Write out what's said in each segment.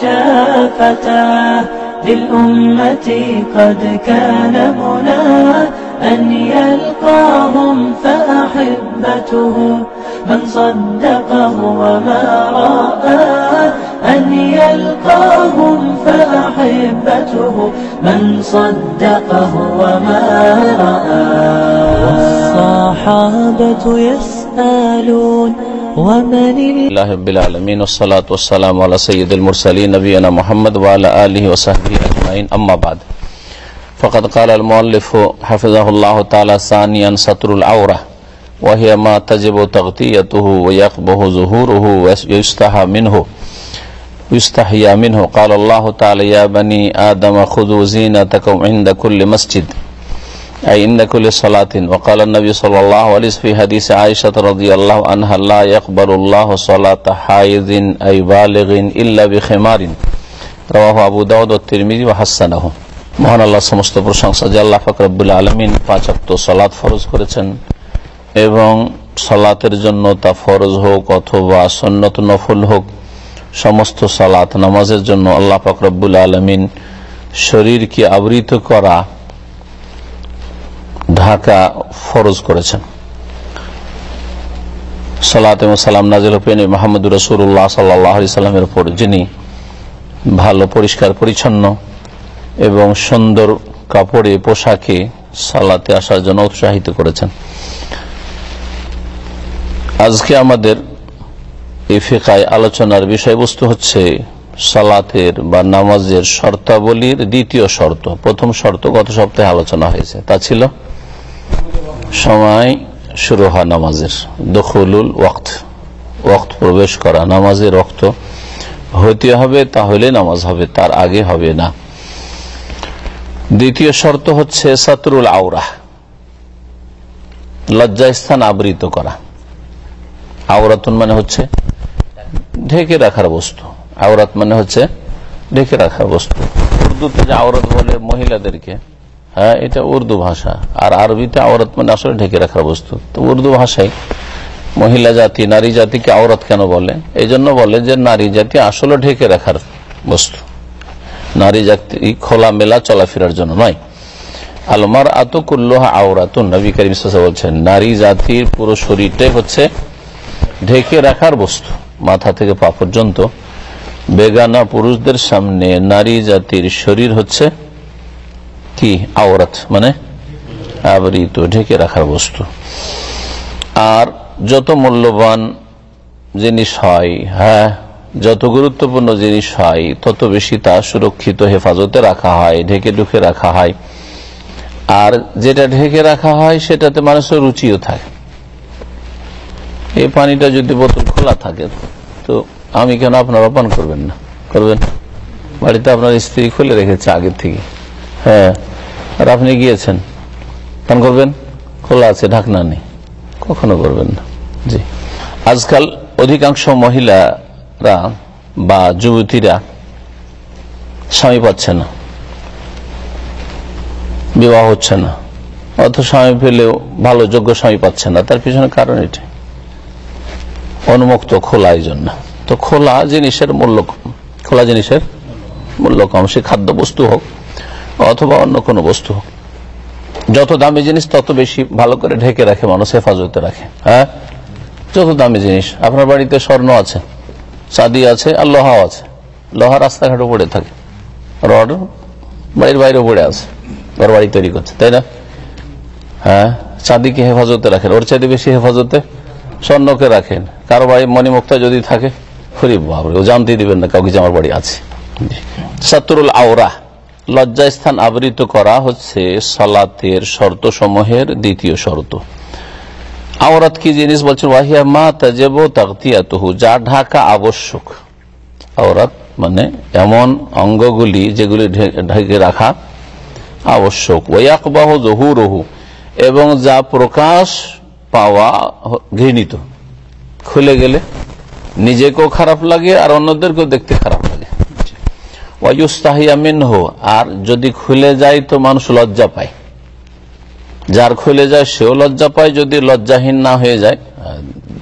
فاضت شافتاه للأمة قد كان مناه أن يلقاهم فأحبته من صدقه وما رآه أن يلقاهم فأحبته. من صدقه وما رآه والصحابة يسألون ومن الله رب العالمين والصلاة والسلام على سيد المرسلين نبينا محمد وعلى آله وصحبه أجمعين أما بعد. فقد قال المؤلف حفظه الله تعالى ثانيا سطر العورة وهي ما تجب تغطيته ويقبه ظهوره ويستحى منه يستحيا منه. قال الله تعالى يا بني آدم خذوا زينتكم عند كل مسجد. عند كل صلاة وقال النبي صلى الله عليه وسلم في حديث عائشة رضي الله عنها لا يقبل الله صلاة حائض أي بالغ إلا بخمار رواه أبو داود والترمذي وحسنه মহান আল্লাহ সমস্ত প্রশংসা যে আল্লাহ ফকরবুল আলমিন পাঁচাত্ত সলাৎ ফরজ করেছেন এবং সলাতের জন্য তা ফরজ হোক অথবা সন্নত নফল হোক সমস্ত সালাত নামাজের জন্য আল্লাহ ফকরবুল আলমিন শরীরকে আবৃত করা ঢাকা ফরজ করেছেন। সালাত এবং সালাম নাজিল হুফেন মোহাম্মদ রসুল্লাহ সাল্লামের উপর, যিনি ভালো, পরিষ্কার, পরিচ্ছন্ন এবং সুন্দর কাপড়ে, পোশাকে সালাতে আসার জন্য উৎসাহিত করেছেন। আজকে আমাদের এই ফেকায় আলোচনার বিষয়বস্তু হচ্ছে সালাতের বা নামাজের শর্তাবলীর দ্বিতীয় শর্ত। প্রথম শর্ত গত সপ্তাহে আলোচনা হয়েছে, তা ছিল সময় শুরু হয় নামাজের। দখলুল ওয়াক্ত। ওয়াক্ত প্রবেশ করা। নামাজের রক্ত হইতে হবে, তাহলে নামাজ হবে, তার আগে হবে না। দ্বিতীয় শর্ত হচ্ছে সাতরুল আওরা লজ্জাস্থান আবৃত করা। আওরাতুন মানে হচ্ছে ঢেকে রাখার বস্তু। আওরাত মানে হচ্ছে ঢেকে রাখার বস্তু। উর্দুতে যে আওরাত বলে মহিলাদেরকে হ্যাঁ এটা উর্দু ভাষা। আর আরবিতে আওরাত মানে আসলে ঢেকে রাখার বস্তু। তো উর্দু ভাষায় মহিলা জাতি, নারী জাতিকে আওরাত কেন বলে? এই জন্য বলে যে নারী জাতি আসলে ঢেকে রাখার বস্তু। নারী জাতি খোলা মেলা চলাফেরার জন্য নয়। আলমার আতকুল্লোহা আওরাতুন। নবী করিম বলছেন, নারী জাতির পুরো শরীরটাই হচ্ছে ঢেকে রাখার বস্তু। মাথা থেকে পা পর্যন্ত। বেগানা পুরুষদের সামনে নারী জাতির শরীর হচ্ছে কি আওরাত? মানে আবৃত, ঢেকে রাখার বস্তু। আর যত মূল্যবান জিনিস হয় হ্যাঁ যত গুরুত্বপূর্ণ জিনিস হয়, তত বেশি তা সুরক্ষিত হেফাজতে রাখা হয়, ঢেকে ঢুকে রাখা হয়। আর যেটা ঢেকে রাখা হয়, সেটাতে মানুষের রুচিও থাকে। এই পানিটা যদি বোতল খোলা থাকে, তো আমি কেন আপনারা পান করবেন না? করবেন বাড়িতে আপনার স্ত্রী খুলে রেখেছে আগের থেকে। হ্যাঁ আর আপনি গিয়েছেন? পান করবেন? খোলা আছে, ঢাকনা নেই। কখনো করবেন না। জি। আজকাল অধিকাংশ মহিলারা বা যুবতীরা স্বামী পাচ্ছে না। বিবাহ হচ্ছে না। অত স্বামী পেলেও ভালো, যোগ্য স্বামী পাচ্ছে না। তার পিছনে কারণ এটা অনুমুক্ত খোলা এই জন্য। তো খোলা জিনিসের মূল্য খোলা জিনিসের মূল্য কম। সে খাদ্য বস্তু হোক অথবা অন্য কোনো বস্তু যত দামি জিনিস, তত বেশি ভালো করে ঢেকে রাখে, মানুষ হেফাজতে রাখে। হ্যাঁ? যত দামি জিনিস। আপনার বাড়িতে স্বর্ণ আছে চাঁদি আছে, আর লোহাও আছে। লোহা রাস্তাঘাটে পড়ে থাকে। রড বাড়ির বাইরে পড়ে আছে। ঘর বাড়ি তৈরি করছে, তাই না? হ্যাঁ? চাঁদিকে হেফাজতে রাখেন। ওর চাঁদি বেশি হেফাজতে স্বর্ণকে রাখেন। কারও বাড়ি মণিমুক্তা যদি থাকে ফরিব বাবরে, ও জানতে দিবেন না কাউকে যে আমার বাড়ি আছে। সাতুরুল আওরা। লজ্জা স্থান আবৃত করা হচ্ছে সালাতের শর্ত সমূহের দ্বিতীয় শর্ত। আওরাত কি জিনিস বলছেন? ওয়াহিয়া মা তাজেব তাকতিয়াতহু যা ঢাকা আবশ্যক। আওরাত মানে এমন অঙ্গগুলি যেগুলি ঢেকে রাখা আবশ্যক। ওয়াকবাহ জহুরহু, এবং যা প্রকাশ পাওয়া ঘৃণিত। খুলে গেলে নিজেকেও খারাপ লাগে আর অন্যদেরকেও দেখতে খারাপ মিনহ, আর যদি খুলে যায় তো মানুষ লজ্জা পায়। যার খুলে যায়, সেও লজ্জা পায়, যদি লজ্জাহীন না হয়ে যায়,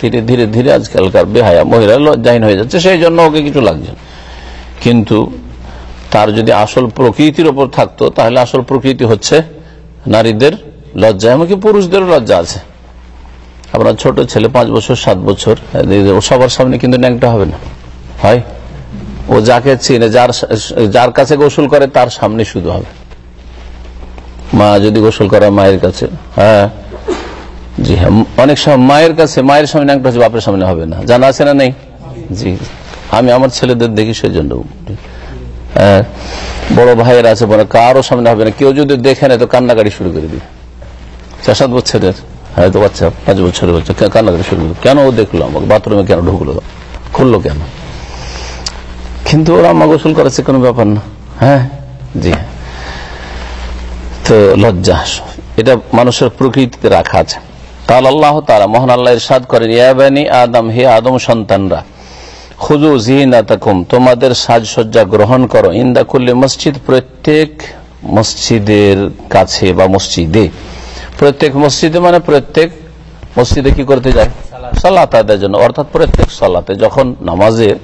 ধীরে ধীরে ধীরে আজকালকার বেহায়া মহিলা লজ্জাহীন হয়ে যাচ্ছে, সেই জন্য ওকে কিছু লাগছে কিন্তু তার যদি আসল প্রকৃতির ওপর থাকতো, তাহলে আসল প্রকৃতি হচ্ছে নারীদের লজ্জা, এমনকি পুরুষদেরও লজ্জা আছে। আপনার ছোট ছেলে পাঁচ বছর, সাত বছর সবার সামনে কিন্তু ন্যাংটা হবে না। হয়? ও যাকে চিনে যার যার কাছে গোসল করে তার সামনে শুধু হবে। মা যদি গোসল করে মায়ের কাছে হ্যাঁ? জি হ্যাঁ। অনেক সময় মায়ের কাছে মায়ের সামনে একটা হচ্ছে বাপের সামনে হবে না। জানা আছে না নেই? জি। আমি আমার ছেলেদের দেখি সেই জন্য হ্যাঁ, বড় ভাইয়ের আছে বলে কারও সামনে হবে না। কেউ যদি দেখে না তো কান্নাকাটি শুরু করে দিবে। চার সাত বছরের হয়তো বাচ্চা পাঁচ বছরের বাচ্চা কান্নাকাটি শুরু করে কেন ও দেখল আমাকে? বাথরুমে কেন ঢুকলো? খুললো কেন? কিন্তু ওরা আম্মা গোসল করেছে কোনো ব্যাপার না। হ্যাঁ? জি। তো লজ্জা। এটা মানুষের প্রকৃতিতে রাখা আছে। কাল আল্লাহ তারা মহান আল্লাহ ইরশাদ করেন ইয়াবানি আদম, হে আদম সন্তানরা খুজু জিহিনাতাকুম তোমাদের সাজসজ্জা গ্রহণ করো, ইন্দা করলে মসজিদ, প্রত্যেক মসজিদের কাছে বা মসজিদে। প্রত্যেক মসজিদে মানে প্রত্যেক মসজিদে কি করতে যায়? সালাত আদায়ের জন্য। অর্থাৎ প্রত্যেক সালাতে যখন নামাজে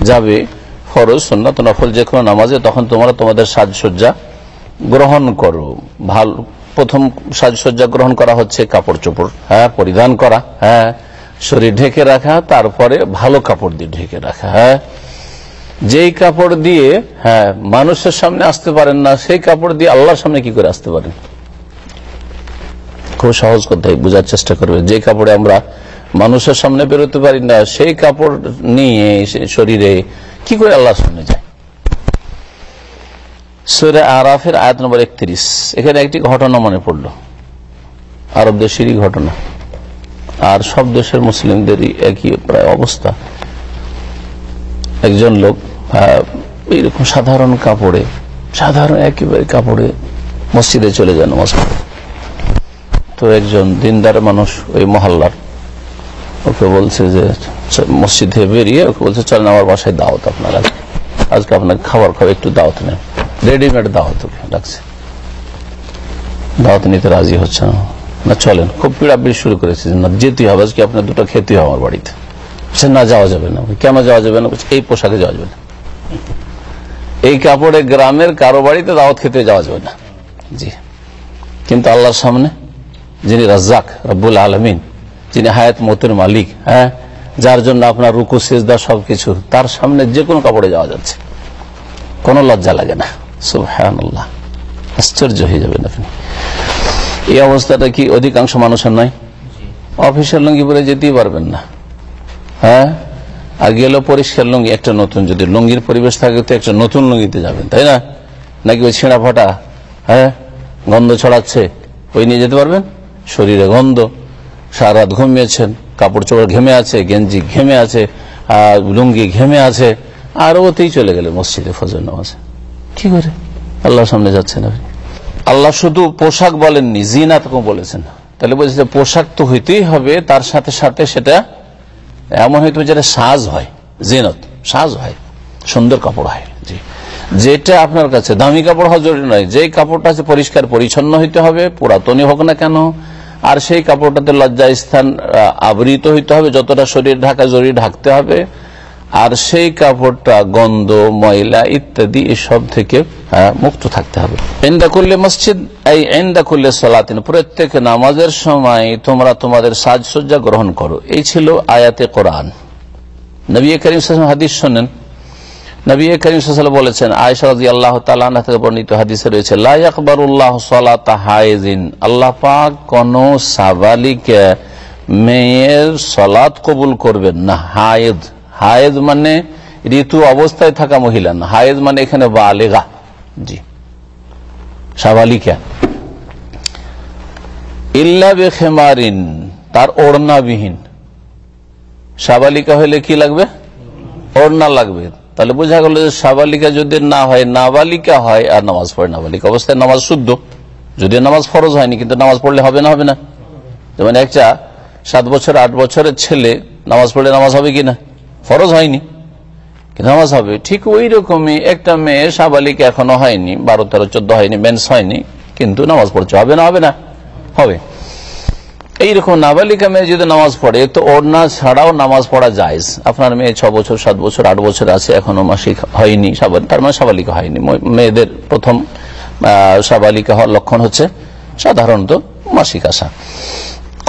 যাবে ফরজ সন্ন্যত নফল, যে কোনো নামাজে, তখন তোমরা তোমাদের সাজসজ্জা গ্রহণ করো। ভালো, প্রথম সাজসজ্জা গ্রহণ করা হচ্ছে কাপড় চোপড় হ্যাঁ পরিধান করা হ্যাঁ শরীর ঢেকে রাখা, তারপরে ভালো কাপড় দিয়ে ঢেকে রাখা হ্যাঁ। যেই কাপড় দিয়ে হ্যাঁ মানুষের সামনে আসতে পারেন না, সেই কাপড় দিয়ে আল্লাহর সামনে কি করে আসতে পারেন? খুব সহজ কথাই, বোঝার চেষ্টা করবে। যে কাপড়ে আমরা মানুষের সামনে বেরোতে পারি না, সেই কাপড় নিয়ে শরীরে কি করে আল্লাহর সামনে যায়? সুরে আরাফের আয়াত নম্বর একত্রিশ। এখানে একটি ঘটনা মনে পড়ল। আরব দেশেরই ঘটনা। আর সব দেশের মুসলিমদেরই একই প্রায় অবস্থা। একজন লোক এইরকম সাধারণ কাপড়ে, সাধারণ একেবারে কাপড়ে মসজিদে চলে যান পড়তে। তো একজন দিনদার মানুষ ওই মহল্লার ওকে বলছে যে মসজিদ থেকে বেরিয়ে ওকে বলছে, চলেন আমার বাসায় দাওয়াত আপনার আজকে আজকে আপনাকে খাবার খাওয়া একটু দাওয়াত নেন রেডিমেড দাওয়াত ওকে ডাকছে। দাওয়াত নিতে রাজি হচ্ছে না। না, চলেন। খুব পিড়াপিড়ি শুরু করেছে না যেতে হবে, আজকে আপনার দুটো খেতে হবে আমার বাড়িতে। সে না, যাওয়া যাবে না। কেন যাওয়া যাবে না? এই পোশাকে যাওয়া যাবে না। এই কাপড়ে গ্রামের কারও বাড়িতে দাওয়াত খেতে যাওয়া যাবে না। জি। কিন্তু আল্লাহর সামনে যিনি রাজ্জাক, রব্বুল আলমিন যিনি হায়াত মতের মালিক হ্যাঁ যার জন্য আপনার রুকু, সেজদা, সবকিছু, তার সামনে যে কোনো কাপড়ে যাওয়া যাচ্ছে। কোনো লজ্জা লাগে না। আল্লাহ আশ্চর্য হয়ে যাবেন আপনি। এই অবস্থাটা কি অধিকাংশ মানুষের নয়? অফিসের লুঙ্গি পরে যেতেই পারবেন না। হ্যাঁ আর গেল পরিষ্কার লুঙ্গি, একটা নতুন, যদি লুঙ্গির পরিবেশ থাকে তো একটা নতুন লুঙ্গিতে যাবেন, তাই না? নাকি ওই ছেঁড়া ফাটা হ্যাঁ গন্ধ ছড়াচ্ছে, ওই নিয়ে যেতে পারবেন? শরীরে গন্ধ। সারা রাত ঘুমিয়েছেন কাপড় চোপড় ঘেমে আছে গেঞ্জি ঘেমে আছে লুঙ্গি ঘেমে আছে আর ওতেই চলে গেলে মসজিদে ফজর নামাজে। কি করে? আল্লাহর সামনে যাচ্ছেন আপনি। আল্লাহ শুধু পোশাক বলেননি জিনাত বলেছেন তাহলে বলছে যে পোশাক তো হইতেই হবে তার সাথে সাথে সেটা এমন হয়তো যেটা সাজ হয় জিনত সাজ হয় সুন্দর কাপড় হয় জি। যেটা আপনার কাছে দামি কাপড় হওয়া জরুরি নয় যে কাপড়টা আছে পরিষ্কার পরিচ্ছন্ন হইতে হবে পুরাতনই হোক না কেন আর সেই কাপড়টাতে লজ্জা স্থান আবৃত হইতে হবে, যতটা শরীর ঢাকা জরুরি ঢাকতে হবে। আর সেই কাপড়টা, গন্ধ, ময়লা ইত্যাদি এসব থেকে মুক্ত থাকতে হবে। এন্দা করলে মসজিদ, এই এন্দা করলে সলাতিন, প্রত্যেক নামাজের সময় তোমরা তোমাদের সাজসজ্জা গ্রহণ করো। এই ছিল আয়াতে কোরআন। নবী করিম হাদিস শোনেন নবী করিম সাল্লাল্লাহু বলেছেন, আয়েশা রাদিয়াল্লাহু তাআলা আনহা থেকে বর্ণিত হাদিসে রয়েছে, লা ইয়াকবারুল্লাহু সালাতা হায়েজিন আল্লাহ পাক কোন সাবালিকা, মেয়ের সালাত কবুল করবেন না। হায়েদ হায়েদ মানে ঋতু অবস্থায় থাকা মহিলা না হায়েজ মানে এখানে বালেগা। জি। সাবালিকা। ইল্লা বেখেমারিন, তার ওড়নাবিহীন। সাবালিকা হলে কি লাগবে? ওড়না লাগবে। তাহলে বোঝা গেল যে সাবালিকা যদি না হয়, নাবালিকা হয়, আর নামাজ পড়ে নাবালিকা অবস্থায় নামাজ শুদ্ধ। যদি নামাজ ফরজ হয়নি, কিন্তু নামাজ পড়লে হবে না হবে না। যেমন একটা সাত বছর, আট বছরের ছেলে নামাজ পড়লে নামাজ হবে কিনা? ফরজ হয়নি। নামাজ হবে। ঠিক ওই রকমই একটা মেয়ে সাবালিকা এখনও হয়নি, বারো তেরো, চোদ্দ হয়নি, মেন্স হয়নি, কিন্তু নামাজ পড়ছে। হবে না হবে না? হবে। এইরকম নাবালিকা মেয়ে যদি নামাজ পড়ে, তো ওড়না ছাড়াও নামাজ পড়া যায় আপনার মেয়ে ছ বছর, সাত বছর, আট বছর আছে, এখনও মাসিক হয়নি তার মানে সাবালিকা হয়নি। মেয়েদের প্রথম সাবালিকা হওয়ার লক্ষণ হচ্ছে সাধারণত মাসিক আসা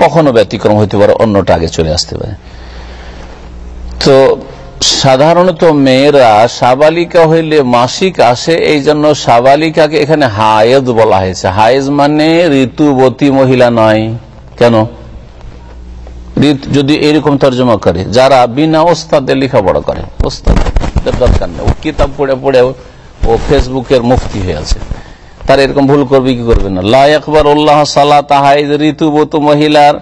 কখনো ব্যতিক্রম হইতে পারে, অন্যটা আগে চলে আসতে পারে। তো সাধারণত মেয়েরা সাবালিকা হইলে মাসিক আসে, এই জন্য সাবালিকাকে এখানে হায়েজ বলা হয়েছে। হায়েজ মানে ঋতুবতী মহিলা নয়। কেন? যদি এরকম তর্জমা করে, যারা বিনা ওস্তাদের লেখাপড়া করে ওস্তাদের দরকার নেই। ও কিতাব পড়ে পড়ে ও ফেসবুকের মুফতি হয়ে আছে। তার এরকম ভুল করবে কি করবে না? লা একবার উল্লাহ সাল্লাহ তাহাইদ ঋতুবতী মহিলার,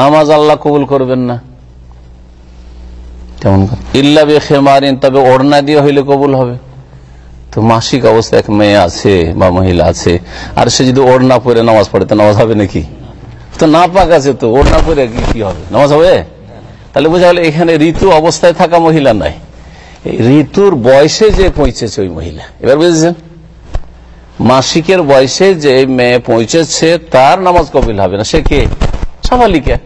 নামাজ আল্লাহ কবুল করবেন না। কেমন ইল্লা তবে ওড়না দিয়ে হইলে কবুল হবে। তো মাসিক অবস্থা এক মেয়ে আছে বা মহিলা আছে, আর সে যদি ওড়না পরে নামাজ পড়ে, তো নামাজ হবে নাকি? তো না পাক আছে তো ওড়না পরে কি হবে? নামাজ হবে? তাহলে বোঝা গেল এখানে ঋতু অবস্থায় থাকা মহিলা নাই। ঋতুর বয়সে যে পৌঁছেছে ওই মহিলা। এবার বুঝেছেন? মাসিকের বয়সে যে মেয়ে পৌঁছেছে, তার নামাজ কবিল হবে না। সে কে? সাবালিকা।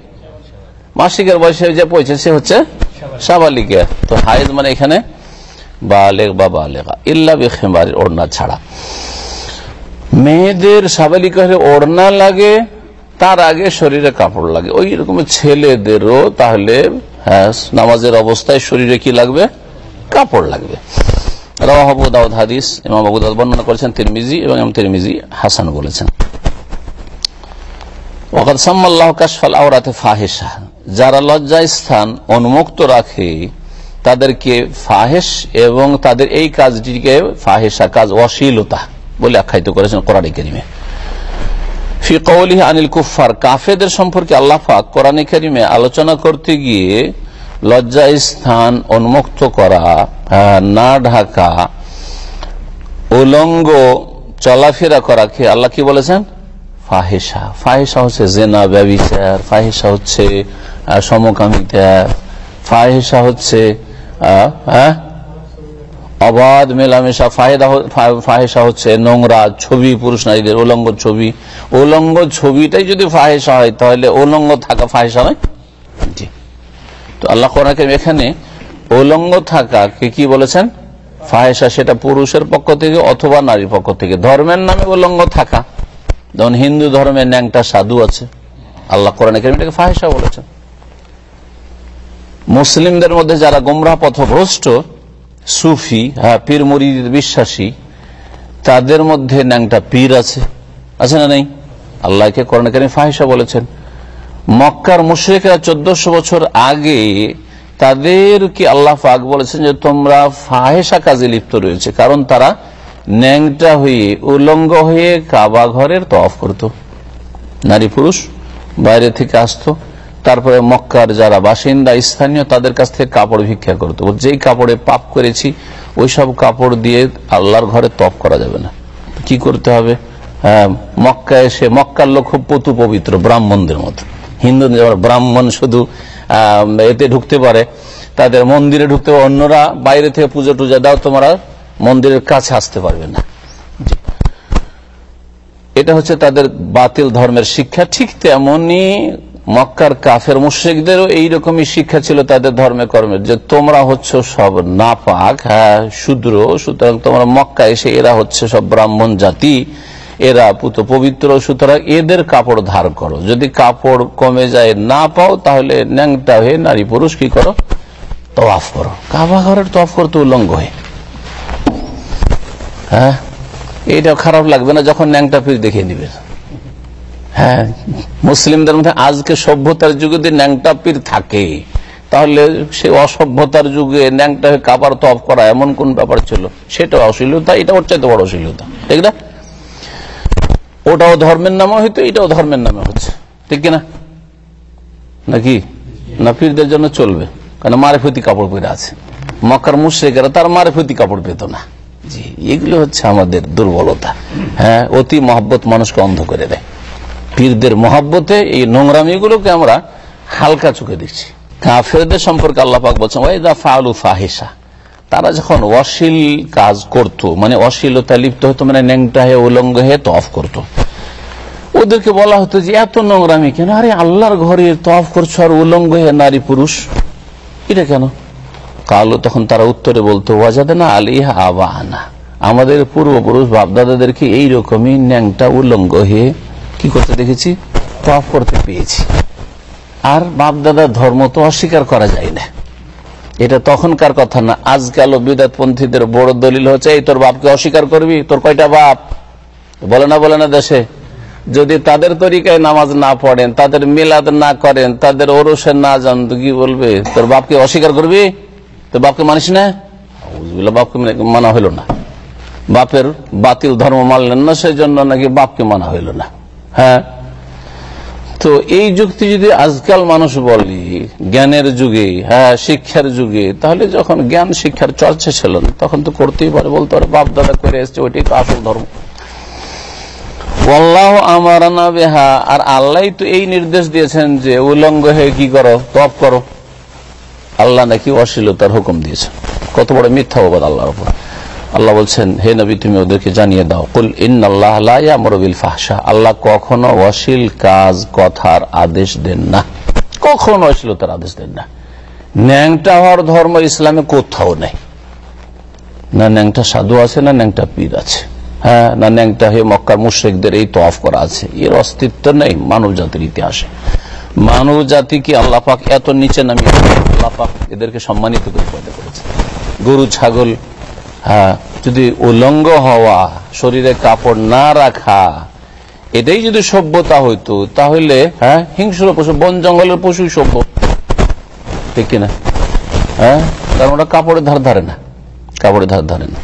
মাসিকের বয়সে যে পৌঁছেছে হচ্ছে সাবালিকা। তো হাইজ মানে এখানে বালেগ বা বালেগা। ইল্লা ওড়না ছাড়া। মেয়েদের সাবালিকা হলে ওড়না লাগে তার আগে শরীরে কাপড় লাগে। ওই রকম ছেলেদেরও তাহলে হ্যাঁ নামাজের অবস্থায় শরীরে কি লাগবে? কাপড় লাগবে। রাহ দাউদ হাদিস, ইমাম আবু বর্ণনা করেছেন, তিরমিজি এবং ইমাম তিরমিজি হাসান বলেছেন। ওকাদ সাম্মাল্লাহ কাশফাল আওরাতে ফাহেসা যারা লজ্জা স্থান উন্মুক্ত রাখে, তাদেরকে ফাহেস এবং তাদের এই কাজটিকে ফাহেসা কাজ অশ্লীলতা বলে আখ্যায়িত করেছেন কোরআন করিমে। ফি কৌলিহ আনিল কুফার কাফেদের সম্পর্কে আল্লাহ পাক কোরআন করিমে আলোচনা করতে গিয়ে লজ্জা স্থান উন্মুক্ত করা আহ, না ঢাকা উলঙ্গ চলাফেরা করাকে আল্লাহ কি বলেছেন? ফাহেসা ফাহেসা হচ্ছে জেনা ব্যবিচার ফাহেসা হচ্ছে সমকামিতা ফাহেসা হচ্ছে হ্যাঁ অবাধ মেলামেশা, ফায়দা হ- ফাহেসা হচ্ছে নোংরা ছবি, পুরুষ নারীদের উলঙ্গ ছবি। উলঙ্গ ছবিটাই যদি ফাহেসা হয়, তাহলে উলঙ্গ থাকা ফাহেসা নয়। তো আল্লাহ কোরআন কারীম এখানে উলঙ্গ থাকাকে কি বলেছেন? ফাহেসা সেটা পুরুষের পক্ষ থেকে অথবা নারীর পক্ষ থেকে। ধর্মের নামে উলঙ্গ থাকা। যেমন হিন্দু ধর্মের ন্যাংটা সাধু আছে। আল্লাহ কোরআন এটাকে ফাহেসা বলেছেন। মুসলিমদের মধ্যে যারা গোমরাহ পথভ্রষ্ট সুফি হ্যাঁ পীর মরিদ বিশ্বাসী, তাদের মধ্যে ন্যাংটা পীর আছে। আছে না নেই? আল্লাহকে কোরআন কারীম ফাহিসা বলেছেন। মক্কার মুশ্রিকরা চোদ্দশো বছর আগে তাদেরকে আল্লাহ পাক বলেছেন যে, তোমরা ফাহেসা কাজে লিপ্ত রয়েছে। কারণ তারা ন্যাংটা হয়ে, উলঙ্গ হয়ে কাবা ঘরের তফ করত। নারী পুরুষ বাইরে থেকে আসতো। তারপরে মক্কার যারা বাসিন্দা স্থানীয় তাদের কাছ থেকে কাপড় ভিক্ষা করতো। যেই কাপড়ে পাপ করেছি ওই সব কাপড় দিয়ে আল্লাহর ঘরে তপ করা যাবে না। কি করতে হবে? হ্যাঁ, মক্কা এসে মক্কার লোক খুব পতু পবিত্র ব্রাহ্মণদের মতো। হিন্দু ব্রাহ্মণ শুধু এতে ঢুকতে পারে তাদের মন্দিরে ঢুকতে পারে। অন্যরা বাইরে থেকে পুজো টুজো দাও তোমরা মন্দিরের কাছে আসতে পারবে না। এটা হচ্ছে তাদের বাতিল ধর্মের শিক্ষা। ঠিক তেমনি মক্কার কাফের মুশ্রিকদেরও এইরকমই শিক্ষা ছিল তাদের ধর্মে কর্মের, যে তোমরা হচ্ছে সব নাপাক হ্যাঁ শূদ্র, সুতরাং তোমরা মক্কা এসে এরা হচ্ছে সব ব্রাহ্মণ জাতি, এরা পুত পবিত্র, সুতরাং এদের কাপড় ধার করো। যদি কাপড় কমে যায় না পাও, তাহলে ন্যাংটা হয়ে নারী পুরুষ কি করো? তফ করো। কাবা ঘরের তফ করতে উল্লঙ্গ হয়ে। হ্যাঁ? এটা খারাপ লাগবে না যখন ন্যাংটা পীর দেখিয়ে নিবে হ্যাঁ মুসলিমদের মধ্যে আজকে সভ্যতার যুগে যদি ন্যাংটা পীর থাকে, তাহলে সে অসভ্যতার যুগে ন্যাংটা কাবার তফ করা এমন কোন ব্যাপার ছিল? সেটা অশ্লীলতা, এটা ওর চাইতে বড় অশ্লীলতা। ঠিক না? ওটাও ধর্মের নামে হইতো, এটাও ধর্মের নামে হচ্ছে। ঠিক কিনা? নাকি? না, পীরদের জন্য চলবে। কারণ মারেফতি কাপড় পরে আছে। মক্কার মুশ্রেকেরা তার মারেফতি কাপড় পেত না। জি, এগুলো হচ্ছে আমাদের দুর্বলতা। হ্যাঁ অতি মহব্বত মানুষকে অন্ধ করে দেয়। পীরদের মহাব্বতে এই নোংরামিগুলোকে আমরা হালকা চোখে দেখছি। কাফেরদের সম্পর্কে আল্লাপাক বলছেন ওয়াইদা ফালু ফাহিসা তারা যখন অশ্লীল কাজ করত মানে অশ্লীলতা লিপ্ত হতো মানে ন্যাংটা হয়ে, উলঙ্গ হয়ে তফ করতো। ওদেরকে বলা হতো যে, এত নোংরামি কেন? আরে আল্লাহর ঘরে তফ করছ আর উলঙ্গ হয়ে নারী পুরুষ? এটা কেন? কালো তখন তারা উত্তরে বলতো ওয়াজাদে না আলিহা আবা আনা আমাদের পূর্বপুরুষ বাপদাদাদেরকে এইরকমই ন্যাংটা উলঙ্গ হয়ে কি করতে দেখেছি? তফ করতে পেয়েছি। আর বাপ বাপদাদার ধর্ম তো অস্বীকার করা যায় না। এটা তখনকার কথা না, আজকাল বিদাত পন্থীদের বড় দলিল হচ্ছে, এই তোর বাপকে অস্বীকার করবি? তোর কয়টা বাপ? বলে না বলে না দেশে। যদি তাদের তরিকায় নামাজ না পড়েন, তাদের মিলাদ না করেন, তাদের ওরসে না যান কি বলবে? তোর বাপকে অস্বীকার করবি? তোর বাপকে মানিস না? বাপকে মানে- মানা হইল না। বাপের বাতিল ধর্ম মানলেন না সেই জন্য নাকি বাপকে মানা হইল না। হ্যাঁ? তো এই যুক্তি যদি আজকাল মানুষ বলি, জ্ঞানের যুগে হ্যাঁ শিক্ষার যুগে, তাহলে যখন জ্ঞান শিক্ষার চর্চা ছিল তখন তো করতেই পারে, বলতে পারে, বাপ দাদা করে এসছে, ওইটাই তো আসল ধর্ম। আর আল্লাহ তো এই নির্দেশ দিয়েছেন যে, উলঙ্গ হয়ে কি করো? তপ করো। আল্লাহ নাকি অশ্লীলতার হুকুম দিয়েছেন। কত বড় মিথ্যা বাদ আল্লাহর উপর। আল্লাহ বলছেন, হে নবী, তুমি ওদেরকে জানিয়ে দাও। কুল ইন্নআল্লাহবিল ফাহসা আল্লাহ কখনো অশ্লীল কাজ, কথার আদেশ দেন না। কখনো অশ্লীলতার আদেশ দেন না। ন্যাংটা হওয়ার ধর্ম ইসলামে কোথাও নেই। না ন্যাংটা সাধু আছে, না ন্যাংটা পীর আছে। হ্যাঁ না ন্যাংটা হয়ে মক্কার মুশ্রিকদের এই তফ করা আছে। এর অস্তিত্ব নেই মানব জাতির ইতিহাসে। মানব জাতিকে আল্লাহ পাক এত নিচে নামিয়ে আল্লাহ পাক এদেরকে সম্মানিত করে করেছে। গরু, ছাগল হ্যাঁ যদি উলঙ্গ হওয়া, শরীরে কাপড় না রাখা, এটাই যদি সভ্যতা হইতো, তাহলে হ্যাঁ হিংস্র পশু, বন জঙ্গলের পশুই সভ্য। ঠিক কিনা? হ্যাঁ কারণ ওরা কাপড়ের ধার ধারে না, কাপড়ের ধার ধারে না।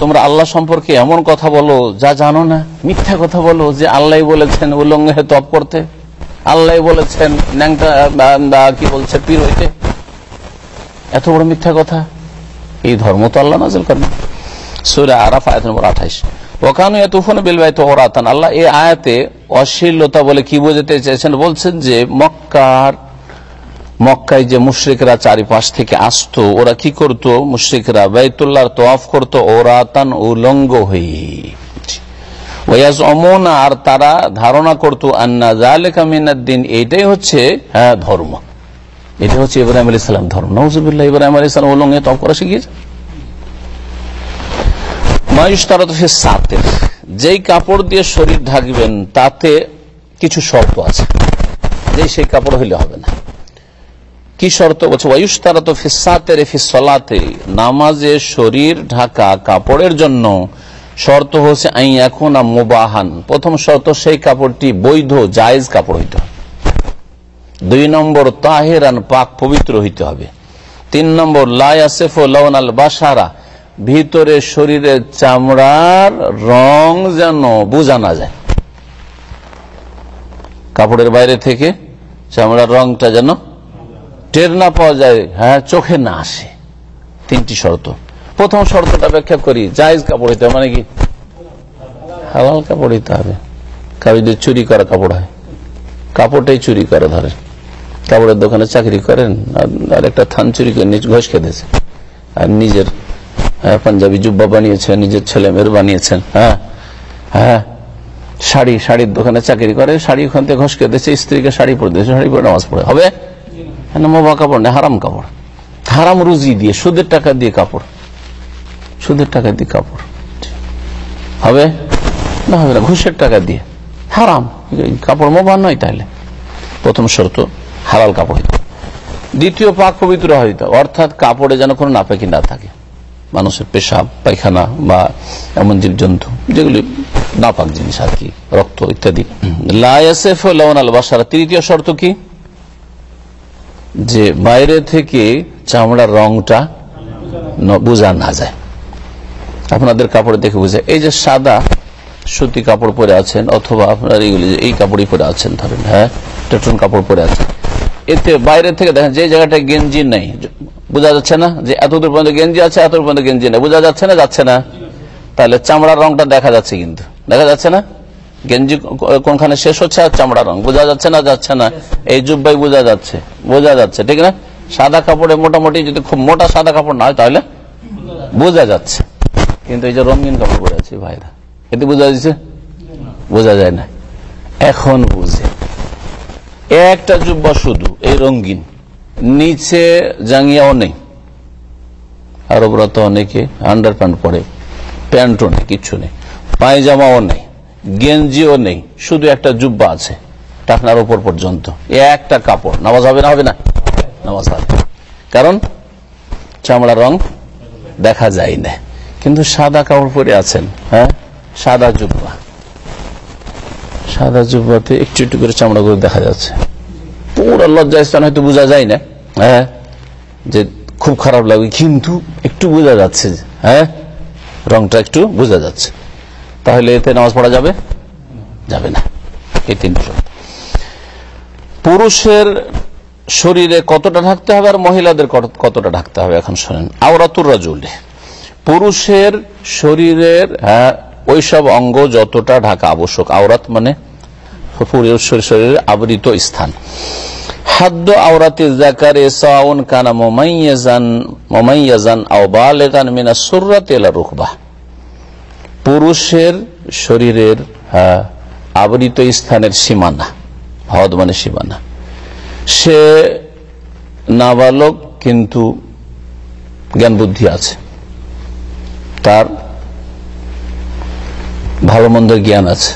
তোমরা আল্লাহ সম্পর্কে এমন কথা বলো, যা জানো না, মিথ্যা কথা বলো, যে আল্লাহ বলেছেন উল্লঙ্গ হয়ে তপ করতে, আল্লাহ বলেছেন ন্যাংটা কি বলছে, পীর হইতে। এত বড় মিথ্যা কথা? এই ধর্ম তো আল্লাহ নাজল করেন। সুরা আরাফ আয়াত নম্বর আঠাইশ। ওখানে তুফান বিলবাই তো ওরাতান আল্লাহ এই আয়াতে অশ্লীলতা বলে কি বোঝাতে চেয়েছেন বলছেন যে মক্কার, মক্কায় যে মুশ্রিকরা চারিপাশ থেকে আসতো, ওরা কি করত? মুশ্রিকরা বাইতুল্লাহর তোয়াফ করতো ওরাতান উলঙ্গ হয়ে ওয়াজ অমন আর তারা ধারণা করতো, আন্না জালেকা মিনাদ্দিন এইটাই হচ্ছে হ্যাঁ ধর্ম। এটা হচ্ছে ইব্রাহিম আলী সালাম ধর্ম। নজুবিল্লাহ ইব্রাহিম আলী সালাম উলঙ্গে তপ করা শিখিয়েছে? মায়ুস তারা তো সাথে যেই কাপড় দিয়ে শরীর ঢাকবেন, তাতে কিছু শর্ত আছে। যে সেই কাপড় হইলে হবে না। কি শর্ত বলছে? ওয়ুস তারা তো ফিসাতে রে ফিসলাতে নামাজে শরীর ঢাকা কাপড়ের জন্য শর্ত হচ্ছে আই এখন মোবাহান। প্রথম শর্ত, সেই কাপড়টি বৈধ, জায়েজ কাপড় হইতে হবে। দুই নম্বর তাহেরান পাক পবিত্র হইতে হবে। তিন নম্বর লায়াসেফ লওয়ান আল বাসারা ভিতরে শরীরের চামড়ার রং যেন বোঝা না যায়। কাপড়ের বাইরে থেকে চামড়ার রংটা যেন টের না পাওয়া যায় হ্যাঁ চোখে না আসে। তিনটি শর্ত। প্রথম শর্তটা ব্যাখ্যা করি, জায়েজ কাপড় হইতে মানে কি? হালাল কাপড় হইতে হবে। কাবিদের চুরি করা কাপড় হয়। কাপড়টাই চুরি করে ধরেন। কাপড়ের দোকানে চাকরি করেন, আর- একটা থান চুরি করে নিজ ঘষ খেতেছে। আর নিজের পাঞ্জাবি জুব্বা বানিয়েছেন, নিজের ছেলে মেয়ের বানিয়েছেন হ্যাঁ? হ্যাঁ? শাড়ি, শাড়ির দোকানে চাকরি করে, শাড়ি ওখান থেকে ঘষ খেতেছে, স্ত্রীকে শাড়ি পরে দিয়েছে, শাড়ি পরে নামাজ পড়ে। হবে? মোবা কাপড় না হারাম কাপড়। হারাম রুজি দিয়ে, সুদের টাকা দিয়ে কাপড়। সুদের টাকা দিয়ে কাপড়। হবে? না হবে না, ঘুষের টাকা দিয়ে। হারাম। কাপড় মোবা নয় তাহলে প্রথম শর্ত হালাল কাপড় হইতে। দ্বিতীয় পাক পবিত্র হইতে, অর্থাৎ কাপড়ে যেন কোনো নাপাকি না থাকে। মানুষের পেশাব, পায়খানা বা এমন জীবজন্তু, যেগুলি নাপাক জিনিস আর কি, রক্ত ইত্যাদি। লায়াসেফ লবণ আল তৃতীয় শর্ত কি? যে বাইরে থেকে চামড়ার রংটা বোঝা না যায়। আপনাদের কাপড় দেখে বুঝে। এই যে সাদা সুতি কাপড় পরে আছেন, অথবা আপনার এইগুলি এই কাপড়ই পরে আছেন, ধরেন হ্যাঁ টেটন কাপড় পরে আছেন এতে বাইরে থেকে দেখেন যে জায়গাটায় গেঞ্জি নেই। বোঝা যাচ্ছে না যে এত দূর পর্যন্ত গেঞ্জি আছে এত পর্যন্ত গেঞ্জি নেই। বোঝা যাচ্ছে না যাচ্ছে না। তাহলে চামড়ার রংটা দেখা যাচ্ছে কিন্তু। দেখা যাচ্ছে না? গেঞ্জি কোনখানে শেষ হচ্ছে আর চামড়া রং। বোঝা যাচ্ছে না যাচ্ছে না? এই জুব্বাই বোঝা যাচ্ছে। বোঝা যাচ্ছে, ঠিক না? সাদা কাপড়ে মোটামুটি যদি খুব মোটা সাদা কাপড় না হয় তাহলে বোঝা যাচ্ছে। কিন্তু এই যে রঙিন কাপড় পরে আছে ভাইরা, এতে বোঝা যাচ্ছে? বোঝা যায় না। এখন বুঝে। একটা জুব্বা শুধু, এই রঙিন। নিচে জাঙ্গিয়াও নেই। আরবরা তো অনেকে আন্ডার প্যান্ট পরে, প্যান্টও নেই, কিচ্ছু নেই। পায়জামাও নেই, গেঞ্জিও নেই, শুধু একটা জুব্বা আছে, টাকনার উপর পর্যন্ত। একটা কাপড়, নামাজ হবে না হবে না? নামাজ হবে। কারণ চামড়া রং দেখা যায় না। কিন্তু সাদা কাপড় পরে আছেন হ্যাঁ? সাদা জুব্বা। সাদা জুব্বাতে একটু একটু করে চামড়া করে দেখা যাচ্ছে। পুরো লজ্জাস্থান হয়তো বোঝা যায় না হ্যাঁ? যে খুব খারাপ লাগবে কিন্তু একটু বোঝা যাচ্ছে হ্যাঁ? রংটা একটু বোঝা যাচ্ছে। তাহলে এতে নামাজ পড়া যাবে? যাবে না। এই তিন পুরুষের শরীরে কতটা ঢাকতে হবে আর মহিলাদের কত- কতটা ঢাকতে হবে? এখন শোনেন। আওরাতুর রাজুলে। পুরুষের শরীরের হ্যাঁ, ওইসব অঙ্গ যতটা ঢাকা আবশ্যক আওরাত মানে শরীরের আবৃত স্থান। হাদ্দ আওরাতে জাকারে সাউন কানা মোমাইয়াজান মোমাইয়াজান মিনা রুকবাহ পুরুষের শরীরের হ্যাঁ, আবৃত স্থানের সীমানা হদ মানে সীমানা। সে নাবালক কিন্তু জ্ঞান বুদ্ধি আছে। তার ভালো মন্দের জ্ঞান আছে।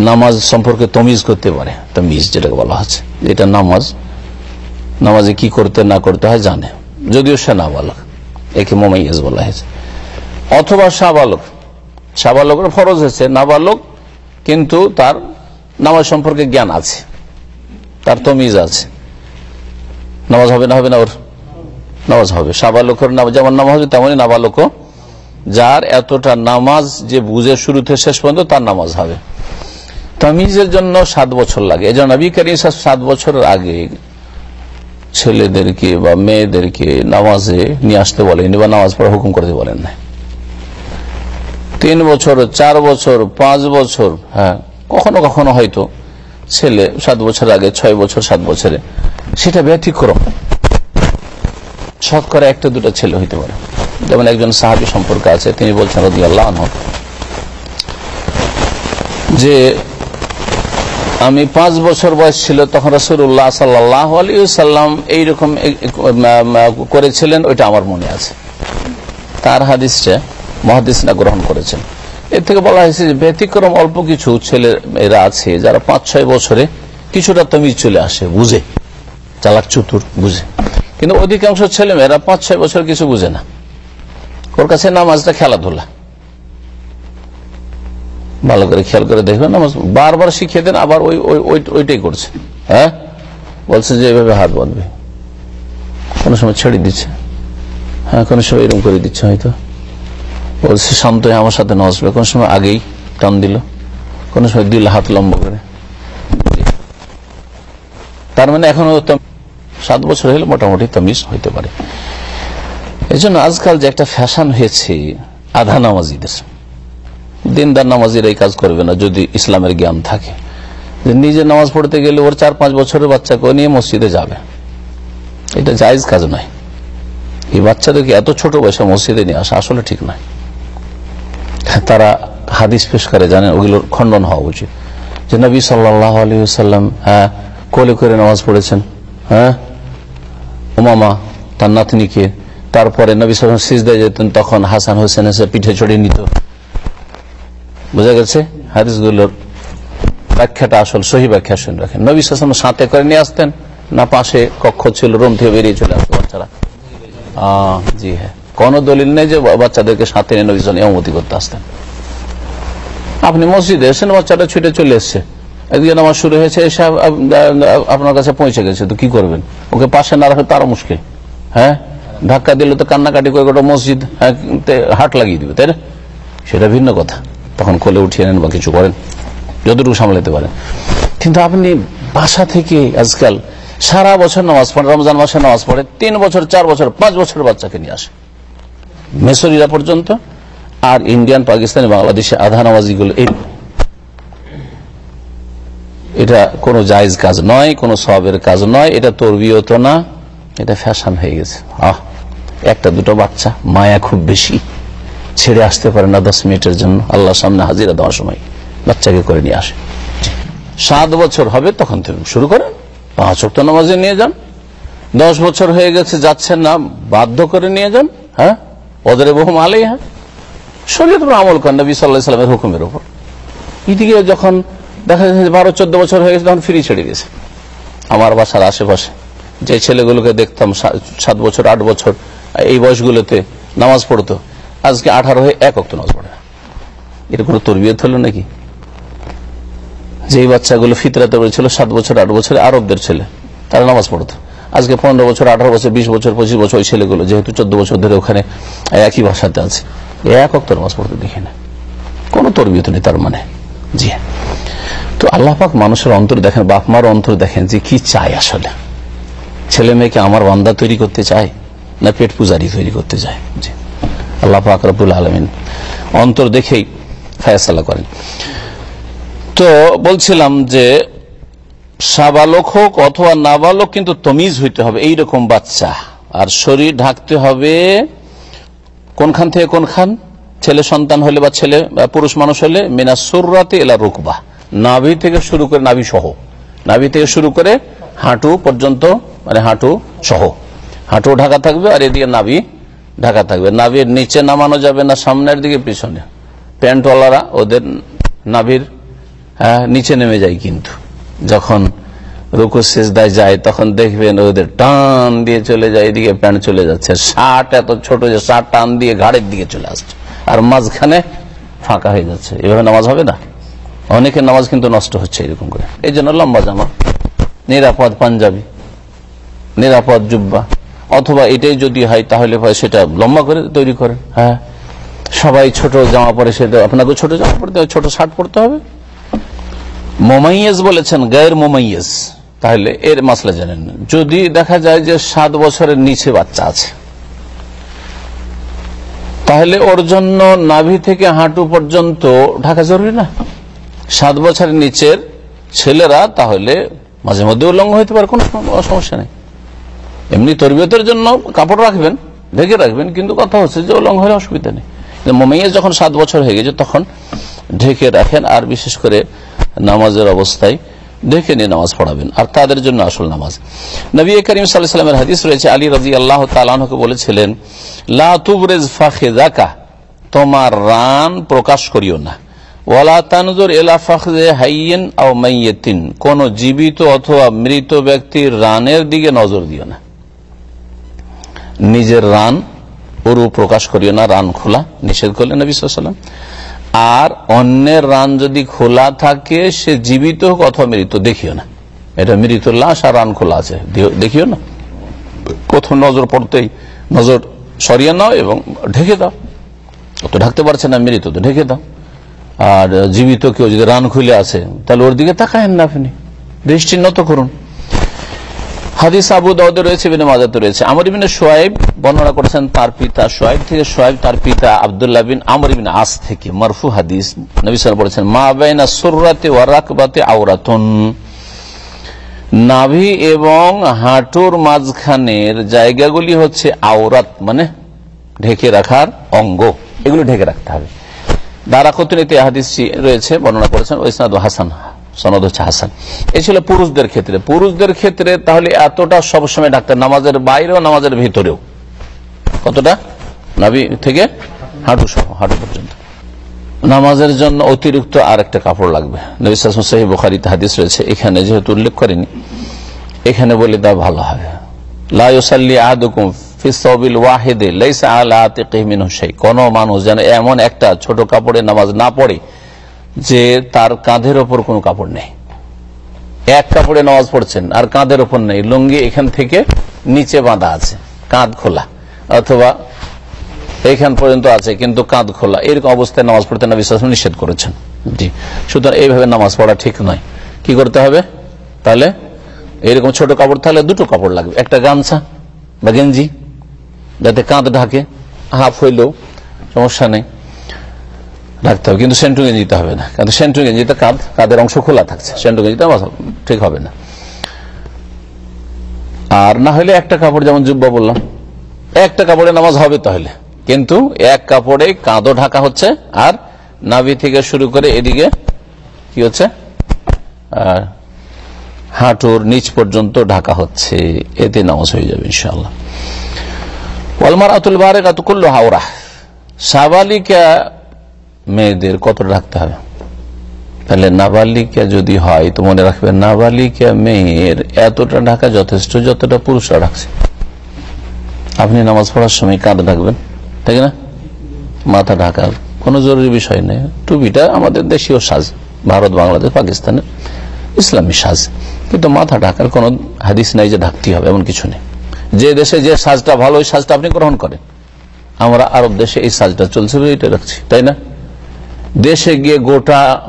নামাজ সম্পর্কে তমিজ করতে পারে। তমিজ যেটাকে বলা হচ্ছে। এটা নামাজ। নামাজে কি করতে, না করতে হয় জানে। যদিও সে নাবালক। একে মোমাইয়াজ বলা হয়েছে। অথবা সাবালক। সাবালকের ফরজ হয়েছে নাবালক, কিন্তু তার নামাজ সম্পর্কে জ্ঞান আছে। তার তমিজ আছে। নামাজ হবে না হবে না ওর নামাজ হবে। সাবালকের যেমন নামাজ হবে তেমনই নাবালকও যার এতটা নামাজ যে বুঝে শুরু থেকে শেষ পর্যন্ত তার নামাজ হবে। তামিজের জন্য সাত বছর লাগে। এই জন্য নবী করিম সাত বছরের আগে ছেলেদেরকে বা মেয়েদেরকে নামাজে নিয়ে আসতে বলেনি বা নামাজ পড়া হুকুম করতে বলেন না তিন বছর, চার বছর, পাঁচ বছর হ্যাঁ কখনো কখনো হয়তো ছেলে সাত বছর আগে, ছয় বছর, সাত বছরে। সেটা ব্যতিক্রম। শতকরা একটা দুটো ছেলে হইতে পারে। যেমন একজন সাহাবি সম্পর্ক আছে, তিনি বলছেন রদি আল্লাহ যে আমি পাঁচ বছর বয়স ছিল, তখন রসুল্লাহ সাল্লাহ আলী সাল্লাম এইরকম করেছিলেন, ওইটা আমার মনে আছে। তার হাদিসটা মহাদিসনা গ্রহণ করেছেন। এর থেকে বলা হয়েছে যে ব্যতিক্রম অল্প কিছু ছেলে এরা আছে, যারা পাঁচ, ছয় বছরে কিছুটা তমিজ চলে আসে, বুঝে। চালাক চতুর, বুঝে। কিন্তু অধিকাংশ ছেলে মেয়েরা পাঁচ, ছয় বছর কিছু বুঝে না। ওর কাছে নামাজটা খেলাধুলা? ভালো করে খেয়াল করে দেখবেন নামাজ। বারবার শিখিয়ে দেন, আবার ওই, ওই- ওইটাই করছে। হ্যাঁ? বলছে যে এভাবে হাত বাঁধবে। কোনো সময় ছেড়ে দিচ্ছে। হ্যাঁ কোনো সময় এরকম করে দিচ্ছে হয়তো। বলছে, শান্ত হয়ে আমার সাথে নজবে কোনো সময় আগেই টান দিল। কোনো সময় দিল হাত লম্বা করে। তার মানে এখনও সাত বছর হলে, মোটামুটি তামিজ হইতে পারে। এই জন্য আজকাল যে একটা ফ্যাশন হয়েছে, আধা নামাজিদের। দিনদার নামাজির এই কাজ করবে না যদি ইসলামের জ্ঞান থাকে। নিজে নামাজ পড়তে গেলে ওর চার পাঁচ বছরের বাচ্চাকে নিয়ে মসজিদে যাবে। এটা জায়জ কাজ নয়। এই বাচ্চাদেরকে এত ছোট বয়সে মসজিদে নিয়ে আসা আসলে ঠিক নয়। তারা হাদিস পেশ করে, জানেন, ওগুলোর খণ্ডন হওয়া উচিত। যে নবী সাল্লাহ আলী সাল্লাম হ্যাঁ কোলে করে নামাজ পড়েছেন হ্যাঁ ওমামা তার নাতনিকে তারপরে নবী সাল্লাম সিজদায় যেতেন, তখন হাসান হোসেন এসে পিঠে চড়িয়ে নিত। বোঝা গেছে? হাদিসগুলোর ব্যাখ্যাটা আসল, সহি ব্যাখ্যা শুনে রাখেন। নবী সাল্লাম সাথে করে নিয়ে আসতেন, না পাশে কক্ষ ছিল, রুম থেকে বেরিয়ে চলে আসতো বাচ্চারা। জি হ্যাঁ। কোন দলিল নেই যে বাচ্চাদেরকে সাথে নিয়ে নবী সাল্লাম ইমামতি করতে আসতেন। আপনি মসজিদে এসেন, বাচ্চাটা ছুটে চলে এসছে। একদিকে নামাজ শুরু হয়েছে, এসে আপ- আপ- আপনার কাছে পৌঁছে গেছে, তো কি করবেন? ওকে পাশে না রাখলে তারও মুশকিল। হ্যাঁ? ধাক্কা দিলে তো কান্নাকাটি করে গোটা মসজিদ হ্যাঁ, হাট লাগিয়ে দিবে তাই না? সেটা ভিন্ন কথা। তখন কোলে উঠিয়ে নেন বা কিছু করেন যতটুকু সামলাতে পারেন। কিন্তু আপনি বাসা থেকে আজকাল সারা বছর নামাজ পড়ে রমজান মাসে নামাজ পড়ে তিন বছর চার বছর পাঁচ বছর বাচ্চাকে নিয়ে আসে মেসরিরা পর্যন্ত আর ইন্ডিয়ান পাকিস্তানি বাংলাদেশে আধা নামাজিগুলো এই এটা কোনো জায়জ কাজ নয় কোনো সবের কাজ নয় এটা তরবিয়ত না। এটা ফ্যাশন হয়ে গেছে। আহ, একটা দুটো বাচ্চা, মায়া খুব বেশি। ছেড়ে আসতে পারে না দশ মিনিটের জন্য। আল্লাহ সামনে হাজিরা দেওয়ার সময় বাচ্চাকে করে নিয়ে আসে। সাত বছর হবে, তখন থেকে শুরু করেন। পাঁচ অক্ট নামাজে নিয়ে যান। দশ বছর হয়ে গেছে, যাচ্ছেন না, বাধ্য করে নিয়ে যান। হ্যাঁ? ওদের বহু মালেই হ্যাঁ? শরীর তোমরা আমল করেন নবী সাল্লাহ সাল্লামের হুকুমের ওপর এদিকে যখন দেখা যাচ্ছে বারো, চোদ্দ বছর হয়ে গেছে, তখন ফিরি ছেড়ে গেছে আমার বাসার আশেপাশে যে ছেলেগুলোকে দেখতাম সাত বছর, আট বছর, এই বয়সগুলোতে নামাজ পড়তো, আজকে আঠারো হয়ে এক অক্ত নামাজ পড়ে এটা কোনো তরবিয়ত হলো নাকি? যে বাচ্চাগুলো ফিতরাতে ছিল সাত বছর, আট বছর আরবদের ছেলে, তারা নামাজ পড়তো। আজকে পনেরো বছর, আঠারো বছর, বিশ বছর, পঁচিশ বছর ওই ছেলেগুলো, যেহেতু চোদ্দ বছর ধরে ওখানে একই ভাষাতে আছে এক অক্ত নামাজ পড়তে দেখি না। কোনো তরবিয়ত নেই তার মানে। জি হ্যাঁ। তো আল্লাহ পাক মানুষের অন্তর দেখেন, বাপ মার অন্তর দেখেন যে কি চায় আসলে। ছেলে মেয়েকে আমার বান্দা তৈরি করতে চায় না পেট পূজারি তৈরি করতে চায়? আল্লাহ পাক আলমিন অন্তর দেখেই ফায়সালা করেন। তো বলছিলাম যে, সাবালক হোক অথবা নাবালক কিন্তু তমিজ হইতে হবে, এইরকম বাচ্চা। আর শরীর ঢাকতে হবে কোনখান থেকে কোনখান? ছেলে সন্তান হলে বা ছেলে পুরুষ মানুষ হলে, মিনা সুরাতে এলা রুকবা। নাভি থেকে শুরু করে নাভি সহ নাভি থেকে শুরু করে হাঁটু পর্যন্ত মানে হাঁটু সহ। হাঁটু ঢাকা থাকবে আর এদিকে নাভি ঢাকা থাকবে। নাভির নিচে নামানো যাবে না সামনের দিকে পিছনে। প্যান্টওয়ালারা ওদের নাভির হ্যাঁ, নিচে নেমে যায় কিন্তু। যখন রুকু সেজদায় যায় তখন দেখবেন ওদের টান দিয়ে চলে যায় এদিকে প্যান্ট চলে যাচ্ছে। শার্ট এত ছোট যে শার্ট টান দিয়ে ঘাড়ের দিকে চলে আসছে। আর মাঝখানে ফাঁকা হয়ে যাচ্ছে। এভাবে নামাজ হবে না? অনেকের নামাজ কিন্তু নষ্ট হচ্ছে এরকম করে। এই জন্য লম্বা জামা নিরাপদ পাঞ্জাবি। নিরাপদ জুব্বা। অথবা এটাই যদি হয়, তাহলে পরে সেটা লম্বা করে তৈরি করেন। হ্যাঁ? সবাই ছোট জামা পরে সেটা আপনাকে ছোট জামা হবে, ছোট শার্ট পরতে হবে। মোমাইয়েজ বলেছেন গায়ের মোমাইয়েজ। তাহলে এর মাসলা জানেন। যদি দেখা যায় যে সাত বছরের নিচে বাচ্চা আছে, তাহলে ওর জন্য নাভি থেকে হাঁটু পর্যন্ত ঢাকা জরুরি না। সাত বছরের নিচের ছেলেরা তাহলে মাঝে মধ্যে উল্লঙ্ঘ হইতে পারে, কোনো সমস্যা নেই। এমনি তরবিয়তের জন্য কাপড় রাখবেন, ঢেকে রাখবেন, কিন্তু কথা হচ্ছে যে লং হলে অসুবিধা নেই। মোমাইয়া যখন সাত বছর হয়ে গেছে, তখন ঢেকে রাখেন আর বিশেষ করে নামাজের অবস্থায় ঢেকে নিয়ে নামাজ পড়াবেন, আর তাদের জন্য আসল নামাজ। নবী করিম সাল্লামের হাদিস রয়েছে, আলী রাজি আল্লাহ তালাহকে বলেছিলেন, লা তুবরেজ ফাখেদাকা তোমার রান প্রকাশ করিও না। ওয়ালা এলা হাইয়েন কোন জীবিত অথবা মৃত ব্যক্তির রানের দিকে নজর দিও না। নিজের রান পুরো প্রকাশ করিও না, রান খোলা, নিষেধ করলেন নবী সাল্লাম আর অন্যের রান যদি খোলা থাকে, সে জীবিত হোক অথবা মৃত, দেখিও না। এটা মৃত লাশ আর রান খোলা আছে। দেখিও না। কোথাও নজর পড়তেই নজর সরিয়ে নাও এবং ঢেকে দাও। তো ঢাকতে পারছে না, মৃত তো ঢেকে দাও। আর জীবিত কেউ যদি রান খুলে আছে, তাহলে ওর দিকে তাকায়েন না আপনি। দৃষ্টি নত করুন। হাদিস আবু দাউদে রয়েছে বিন মাজাতে রয়েছে। আমর বিন সোয়াইব বর্ণনা করেছেন তার পিতা সোয়াইব থেকে সোয়াইব তার পিতা আব্দুল্লাহ বিন আমর বিন আস থেকে। মারফু হাদিস নবী সাল বলেছেন, মা বাইনা সুররাতে ওয়া রাকবাতে আওরাতুন। নাভি এবং হাঁটুর মাঝখানের জায়গাগুলি হচ্ছে আওরাত মানে ঢেকে রাখার অঙ্গ। এগুলো ঢেকে রাখতে হবে। দারা কতনীতি হাদিস রয়েছে, বর্ণনা করেছেন ওইসনাদ হাসান সনদ হচ্ছে হাসান। এ ছিল পুরুষদের ক্ষেত্রে। পুরুষদের ক্ষেত্রে তাহলে এতটা সবসময় ডাক্তার, নামাজের বাইরেও, নামাজের ভিতরেও? কতটা? নাবি থেকে হাঁটু সহ, হাঁটু পর্যন্ত। নামাজের জন্য অতিরিক্ত আর একটা কাপড় লাগবে। হাদিস রয়েছে। এখানে যেহেতু উল্লেখ করেনি, এখানে বলে দেওয়া ভালো হবে। কোন মানুষ যেন এমন একটা ছোট কাপড়ে নামাজ না পড়ে যে তার কাঁধের ওপর কোনো কাপড় নেই। এক কাপড়ে নামাজ পড়ছেন, আর কাঁধের ওপর নেই। লুঙ্গি এখান থেকে নিচে বাঁধা আছে, কাঁধ খোলা। অথবা এইখান পর্যন্ত আছে, কিন্তু কাঁধ খোলা। এরকম অবস্থায় নামাজ পড়তে না বিশ্বাস নিষেধ করেছেন। জি। সুতরাং এইভাবে নামাজ পড়া ঠিক নয়। কি করতে হবে? তাহলে এরকম ছোট কাপড়, তাহলে দুটো কাপড় লাগবে। একটা গামছা বা গেঞ্জি, যাতে কাঁধ ঢাকে, হাফ হইলেও সমস্যা নেই। রাখতে হবে। কিন্তু সেন্টু গেঞ্জিতে হবে না। কিন্তু সেন্টু গেঞ্জিতে কাঁধ, কাঁধের অংশ খোলা থাকছে। সেন্টু গেঞ্জিতে ঠিক হবে না। আর না হলে একটা কাপড়, যেমন জুব্বা বললাম, একটা কাপড়ে নামাজ হবে তাহলে। কিন্তু এক কাপড়ে কাঁধও ঢাকা হচ্ছে, আর নাভি থেকে শুরু করে এদিকে কি হচ্ছে? হাঁটুর নিচ পর্যন্ত ঢাকা হচ্ছে। এতে নামাজ হয়ে যাবে ইনশাল্লাহ ওয়ালমার আতুল বারে কাতুকুল্ল হাওড়া সাবালিকা মেয়েদের কত রাখতে হবে? তাহলে নাবালিকা যদি হয়, তো মনে রাখবেন নাবালিকা মেয়ের এতটা ঢাকা যথেষ্ট যতটা পুরুষরা ঢাকছে। আপনি নামাজ পড়ার সময় কাঁধ ঢাকবেন তাই না? মাথা ঢাকার কোনো জরুরি বিষয় নেই। টুপিটা আমাদের দেশীয় সাজ, ভারত, বাংলাদেশ, পাকিস্তানের ইসলামী সাজ। কিন্তু মাথা ঢাকার কোনো হাদিস নাই যে ঢাকতে হবে, এমন কিছু নেই। যে দেশে যে সাজটা ভালো, ওই সাজটা আপনি গ্রহণ করেন। আমরা আরব দেশে এই সাজটা চলছে এটা রাখছি, তাই না? দেশে গিয়ে গোটা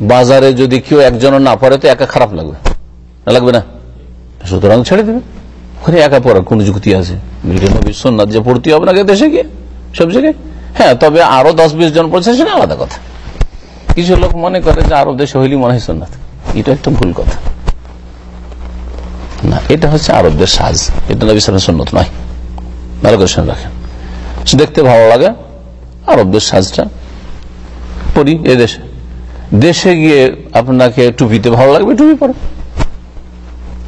বাজারে যদি কেউ একজনও না পড়ে তো একা খারাপ লাগবে। না লাগবে না? সুতরাং ছেড়ে দেবে। ওখানে একা পড়ার কোন যুক্তি আছে? বিশ্বনাথ যে পড়তে হবে না দেশে গিয়ে? সব জায়গায়? হ্যাঁ তবে আরও দশ বিশ জন পড়ছে সেটা আলাদা কথা। কিছু লোক মনে করে যে আরব দেশে হইলি মনে হয় সোননাথ এটা একটা ভুল কথা। না, এটা হচ্ছে আরবদের সাজ। এটা নবী সালামের সন্ন্যত নয়। ভালো করে শুনে রাখেন। দেখতে ভালো লাগে আরবদের সাজটা। পড়ি এ দেশে। গিয়ে আপনাকে টুপিতে ভালো লাগবে, টুপি পরে।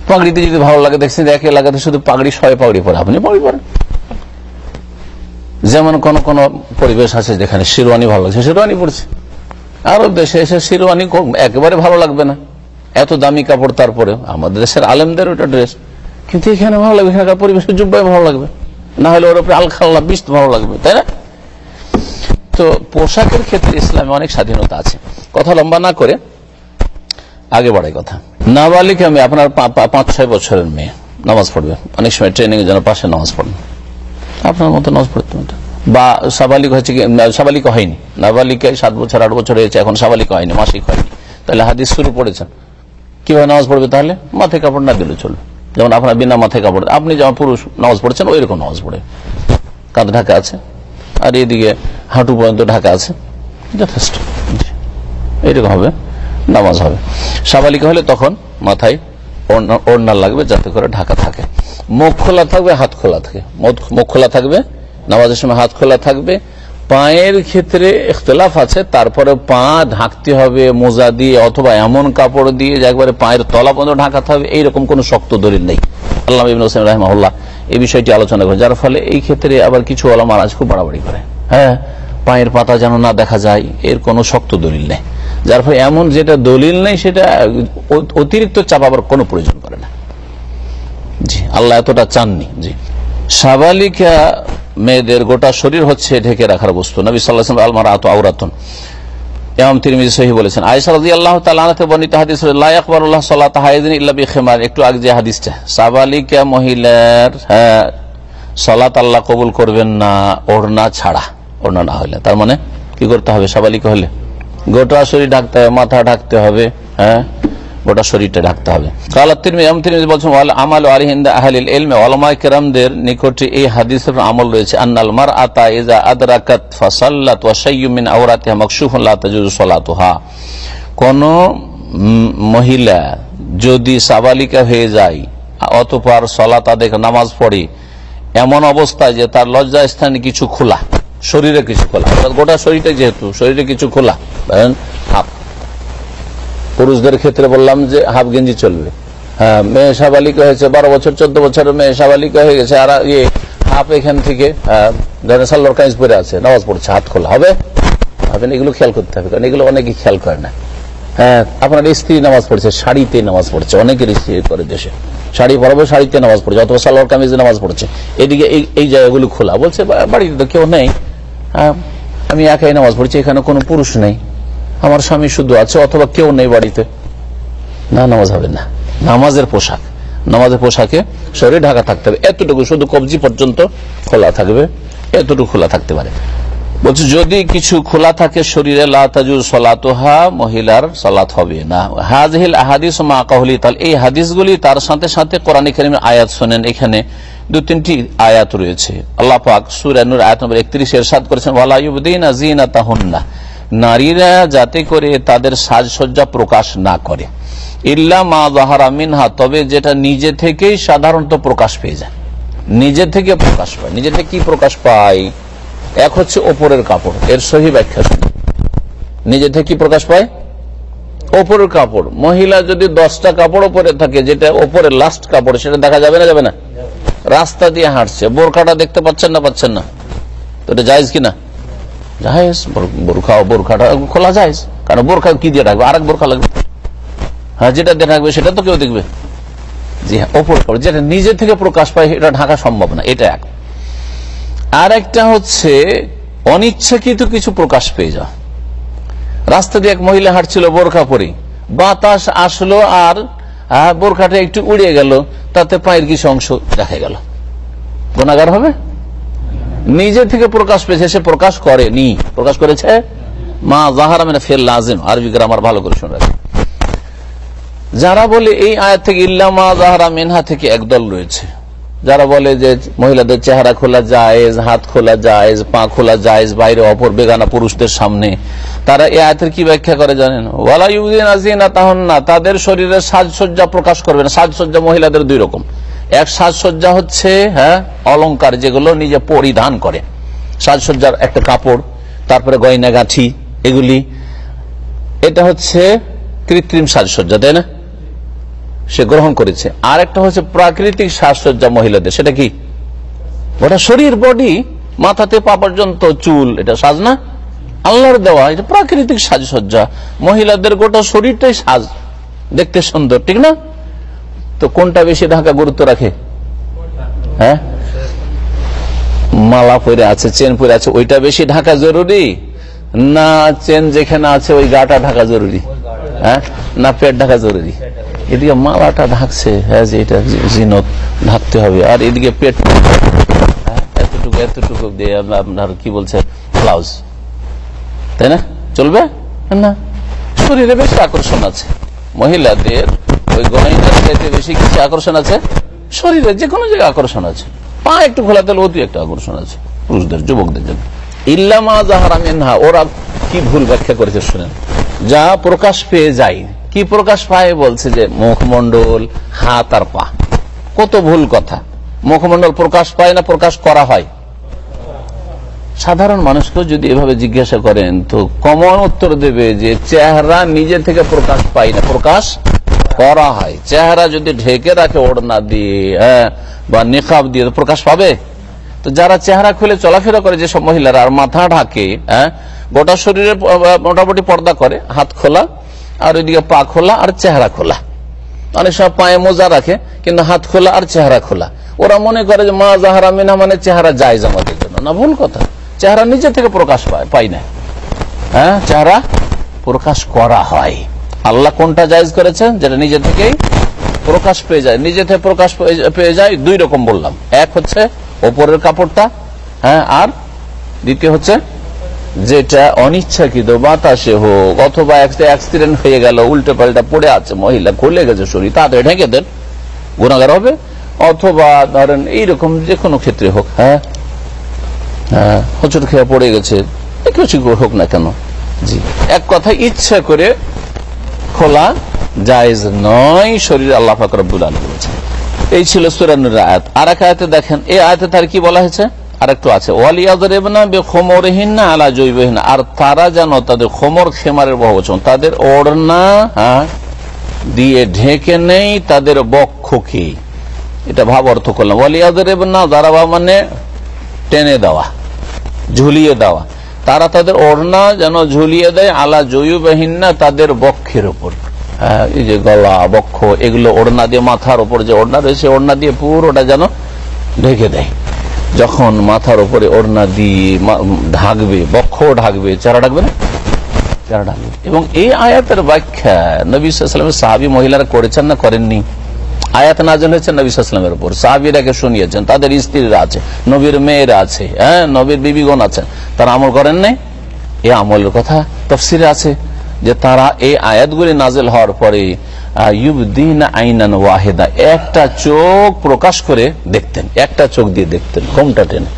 পাগড়িতে যদি ভালো লাগে, দেখছেন এক এলাকাতে শুধু পাগড়ি, ছয় পাগড়ি পরে, আপনি পাগড়ি পরেন। যেমন কোন কোন পরিবেশ আছে যেখানে শিরওয়ানি ভালো লাগছে, শিরওয়ানি পড়ছে আরব দেশে এসে শিরওয়ানি একেবারে ভালো লাগবে না। এত দামি কাপড় তারপরে আমাদের দেশের আলেমদের ওটা ড্রেস কিন্তু এখানে ভালো লাগবে, এখানকার পরিবেশে জুব্বাই ভালো লাগবে। না হলে ওর উপরে আলখাল্লা বিষ ভালো লাগবে, তাই না? তো পোশাকের ক্ষেত্রে ইসলামে অনেক স্বাধীনতা আছে। কথা লম্বা না করে আগে বাড়াই কথা। নাবালিকা আমি আপনার পাঁচ, ছয় বছরের মেয়ে। নামাজ পড়বে। অনেক সময় ট্রেনিং এর জন্য পাশে নামাজ পড়বে আপনার মতো নামাজ পড়তে বা সাবালিক হয়েছে সাবালিক হয়নি। নাবালিকায় সাত বছর, আট বছর হয়েছে, এখন সাবালিক হয়নি, মাসিক হয়নি। তাহলে হাদিস শুরু পড়েছেন কীভাবে নামাজ পড়বে তাহলে? মাথায় কাপড় না দিলে চলবে। যেমন আপনার বিনা মাথায় কাপড়, আপনি যেমন পুরুষ নামাজ পড়ছেন, ওই রকম নামাজ পড়ে। কাঁধ ঢাকা আছে। আর এদিকে হাঁটু পর্যন্ত ঢাকা আছে। যথেষ্ট। এরকম হবে, নামাজ হবে। সাবালিক হলে তখন মাথায় ওড়না লাগবে যাতে করে ঢাকা থাকে। মুখ খোলা থাকবে, হাত খোলা থাকে। মুখ খোলা থাকবে, নামাজের সময় হাত খোলা থাকবে পায়ের ক্ষেত্রে ইখতলাফ আছে, তারপরে পা ঢাকতে হবে, মোজা দিয়ে অথবা এমন কাপড় দিয়ে যে একবারে পায়ের তলা পর্যন্ত ঢাকাতে হবে, এইরকম কোন শক্ত দলিল নেই। আল্লাহ ইবিন হোসেন রাহমাহুল্লাহ এই বিষয়টি আলোচনা করে যার ফলে এই ক্ষেত্রে আবার কিছু আলামার আজ খুব বাড়াবাড়ি করে। হ্যাঁ পায়ের পাতা যেন না দেখা যায়, এর কোনো শক্ত দলিল নেই। যার ফলে এমন যেটা দলিল নেই, সেটা অতিরিক্ত চাপাবার কোনো প্রয়োজন করে না। জি, আল্লাহ এতটা চাননি। জি, সাবালিকা মেয়েদের গোটা শরীর হচ্ছে ঢেকে রাখার বস্তু। নবী সাল্লাহ আলমার আত আউরাতন বলেছেন বর্ণিত হাদিস লা ইয়াকবারুল্লাহ সালাত হাইদিন ইল্লা একটু আগে যে হাদিসটা মহিলার হ্যাঁ আল্লাহ কবুল করবেন না, ওড়না ছাড়া, ওড়না না হলে তার মানে কি করতে হবে? সাবালিকা হলে গোটা শরীর ঢাকতে হবে, মাথা ঢাকতে হবে হ্যাঁ? গোটা শরীরটা ঢাকতে হবে। কোন মহিলা যদি সাবালিকা হয়ে যায়, অতপর সলাত আদেক নামাজ পড়ে, এমন অবস্থায় যে তার লজ্জা স্থানে কিছু খোলা, শরীরে কিছু খোলা গোটা শরীরটা যেহেতু, শরীরে কিছু খোলা পুরুষদের ক্ষেত্রে বললাম যে হাফ গেঞ্জি চলবে। হ্যাঁ মেয়ে সাবালিকা হয়েছে, বারো বছর, চোদ্দ বছরের মেয়ে সাবালিকা হয়ে গেছে, আর ইয়ে হাফ এখান থেকে ধরেন কাজ পরে আছে, নামাজ পড়ছে, হাত খোলা, হবে? আপনি এগুলো খেয়াল করতে হবে, কারণ এগুলো অনেকে খেয়াল করে না। হ্যাঁ আপনার স্ত্রী নামাজ পড়ছে, শাড়িতে নামাজ পড়ছে, অনেকের স্ত্রী করে দেশে। শাড়ি পরবে, শাড়িতে নামাজ পড়ছে, অথবা সালোয়ার কামিজে নামাজ পড়ছে। এদিকে এই- জায়গাগুলো খোলা, বলছে বাড়িতে তো কেউ নেই। আমি একাই নামাজ পড়ছি, এখানে কোনো পুরুষ নেই। আমার স্বামী শুধু আছে অথবা কেউ নেই বাড়িতে। না নামাজ হবে না। নামাজের পোশাক। নামাজের পোশাকে শরীর ঢাকা থাকতে হবে। এতটুকু শুধু কবজি পর্যন্ত খোলা থাকবে। এতটুকু খোলা থাকতে পারে। বলছে যদি কিছু খোলা থাকে শরীরে লাতাজুর সলাতোহা মহিলার সলাত হবে না। হাজহিল আহাদিস মা কাহলি তাল। এই হাদিসগুলি তার সাথে সাথে কোরআন কারিমের আয়াত শোনেন। এখানে দু তিনটি আয়াত রয়েছে। আল্লাহ পাক সুরানুর আয়াত নম্বর একত্রিশ এরশাদ করেছেন ওয়ালাইউদ্দিন আজিনা তাহুন্না নারীরা যাতে করে তাদের সাজসজ্জা প্রকাশ না করে। ইল্লা মা জাহারা মিনহা, তবে যেটা নিজে থেকেই সাধারণত প্রকাশ পেয়ে যায়। নিজে থেকে প্রকাশ পায়। নিজে থেকে কি প্রকাশ পায়? এক হচ্ছে ওপরের কাপড়, এর সহি ব্যাখ্যা নিজে থেকে কি প্রকাশ পায়? ওপরের কাপড়। মহিলা যদি দশটা কাপড় ওপরে থাকে, যেটা ওপরের লাস্ট কাপড়, সেটা দেখা যাবে না যাবে না? রাস্তা দিয়ে হাঁটছে। বোরখাটা দেখতে পাচ্ছেন না পাচ্ছেন না? তো এটা জায়জ কিনা? জাহেজ বোরখা, বোরখাটা খোলা জায়েজ। কারণ বোরখা কি দিয়ে রাখবে? আর এক বোরখা লাগবে। হ্যাঁ যেটা দিয়ে রাখবে সেটা তো কেউ দেখবে। জি হ্যাঁ ওপর যেটা নিজে থেকে প্রকাশ পায়, এটা ঢাকা সম্ভব না, এটা এক। আর একটা হচ্ছে, অনিচ্ছাকৃত কিছু প্রকাশ পেয়ে যাওয়া। রাস্তা দিয়ে এক মহিলা হাঁটছিল বোরখা পরে। বাতাস আসলো আর বোরখাটা একটু উড়িয়ে গেল, তাতে পায়ের কিছু অংশ দেখা গেল। গুণাগার হবে? নিজে থেকে প্রকাশ পেয়েছে, সে প্রকাশ করেনি। প্রকাশ করেছে? মা জাহারা মানে ফেল লাজেম। আরবি গ্রামার ভালো করে শুনে রাখে। যারা বলে এই আয়াত থেকে ইল্লামা জাহারা মেনহা থেকে একদল রয়েছে। যারা বলে যে মহিলাদের চেহারা খোলা জায়েজ, হাত খোলা জায়েজ, পা খোলা জায়েজ, বাইরে অপর বেগানা পুরুষদের সামনে, তারা এই আয়াতের কি ব্যাখ্যা করে জানেন? ওয়ালা ইউদিন আজিনা তাহন না তাদের শরীরে সাজসজ্জা প্রকাশ করবে না। সাজসজ্জা মহিলাদের দুই রকম। এক সাজসজ্জা হচ্ছে হ্যাঁ অলংকার যেগুলো নিজে পরিধান করে। সাজসজ্জার একটা কাপড়, তারপরে গয়না গাঠি এগুলি। এটা হচ্ছে কৃত্রিম সাজসজ্জা, তাই না? সে গ্রহণ করেছে। আর একটা হচ্ছে প্রাকৃতিক সাজসজ্জা মহিলাদের, সেটা কি? ওটা শরীর বডি মাথাতে পা পর্যন্ত চুল, এটা সাজ না আল্লাহর দেওয়া, এটা প্রাকৃতিক সাজসজ্জা। মহিলাদের গোটা শরীরটাই সাজ, দেখতে সুন্দর, ঠিক না? তো কোনটা বেশি ঢাকা গুরুত্ব রাখে? হ্যাঁ? মালা পরে আছে চেন পরে আছে ওইটা বেশি ঢাকা জরুরি? না চেন যেখানে আছে ওই গাটা ঢাকা জরুরি? হ্যাঁ? না পেট ঢাকা জরুরি? এদিকে মালাটা ঢাকছে হ্যাঁ যে এটা জিনত ঢাকতে হবে। আর এদিকে পেট হ্যাঁ, এতটুকু এতটুকু দিয়ে আপনার কি বলছে ব্লাউজ। তাই না? চলবে? না। শরীরে বেশি আকর্ষণ আছে। মহিলাদের ওই গয়নার চাইতে বেশি কিছু আকর্ষণ আছে? শরীরে যে কোনো জায়গায় আকর্ষণ আছে। পা একটু খোলা দিলে অতি একটা আকর্ষণ আছে, পুরুষদের, যুবকদের জন্য। ইল্লামা জাহারা মিনহা, ওরা কি ভুল ব্যাখ্যা করেছে শুনেন। যা প্রকাশ পেয়ে যায়, কি প্রকাশ পায় বলছে যে মুখমন্ডল হাত আর পা। কত ভুল কথা। মুখমন্ডল প্রকাশ পায় না প্রকাশ করা হয়। সাধারণ মানুষকেও যদি এভাবে জিজ্ঞাসা করেন, তো কমন উত্তর দেবে যে চেহারা নিজে থেকে প্রকাশ পায় না, প্রকাশ করা হয়। চেহারা যদি ঢেকে রাখে ওড়না দিয়ে হ্যাঁ, বা নিকাব দিয়ে প্রকাশ পাবে? তো যারা চেহারা খুলে চলাফেরা করে যেসব মহিলারা আর মাথা ঢাকে হ্যাঁ গোটা শরীরে মোটামুটি পর্দা করে হাত খোলা আর ওইদিকে পা খোলা আর চেহারা খোলা। অনেক সময় পায়ে মোজা রাখে কিন্তু হাত খোলা আর চেহারা খোলা। ওরা মনে করে যে মা জাহারা মিনা মানে চেহারা যায় আমাদের জন্য। না ভুল কথা। চেহারা নিজে থেকে প্রকাশ পায় পাই না। হ্যাঁ চেহারা প্রকাশ করা হয়। আল্লাহ কোনটা জায়জ করেছেন? যেটা নিজে থেকেই প্রকাশ পেয়ে যায়। নিজে থেকে প্রকাশ পেয়ে- যায় দুই রকম বললাম। এক হচ্ছে ওপরের কাপড়টা হ্যাঁ আর দ্বিতীয় হচ্ছে যেটা অনিচ্ছাকৃত বাতাসে হোক, অথবা একটা অ্যাক্সিডেন্ট হয়ে গেল উল্টে পাল্টা পড়ে আছে, মহিলা খুলে গেছে শরীর তাড়াতাড়ি ঢেকে দেন, গুণাগার হবে। অথবা ধরেন এইরকম যে কোনো ক্ষেত্রে হোক হ্যাঁ হ্যাঁ হোঁচট খেয়ে পড়ে গেছে হোক না কেন। জি। এক কথা ইচ্ছা করে খোলা, জায়েজ নয়, শরীর আল্লাহ ফাকর আব্দুল আলী বলেছেন এই ছিল সুরানুর আয়াত। আর এক আয়াতে দেখেন, এই আয়াতে তার কি বলা হয়েছে? আলা জৈবহীন আর তারা যেন তাদের তাদের ওড়না হ্যাঁ দিয়ে ঢেকে নেই তাদের এটা ভাব অর্থ করলাম। মানে টেনে দেওয়া, ঝুলিয়ে দেওয়া। তারা তাদের ওড়না যেন ঝুলিয়ে দেয়, আলা জয়ুবাহিনা তাদের বক্ষের উপর। এই যে গলা, বক্ষ, এগুলো ওড়না দিয়ে, মাথার ওপর যে ওড়না রয়েছে ওড়না দিয়ে পুরোটা যেন ঢেকে দেয়। যখন মাথার উপরে ওড়না দিয়ে ঢাকবে বক্ষ ঢাকবে, চেহারা ঢাকবে না? চেহারা ঢাকবে। এবং এই আয়াতের ব্যাখ্যা নবী সাহাবি মহিলারা করেছেন না করেননি? আয়াত নাজল হয়েছে নবী সাল্লামের উপর। সাহাবিরাকে শুনিয়েছেন, তাদের স্ত্রীরা আছে, নবীর মেয়েরা আছে হ্যাঁ নবীর বিবিগণ আছেন। তারা আমল করেন নাই? এ আমলের কথা তফসিরে আছে যে তারা এই আয়াতগুলি নাজেল হওয়ার পরে একটা চোখ প্রকাশ করে দেখতেন, একটা চোখ দিয়ে দেখতেন কমটা টেনে।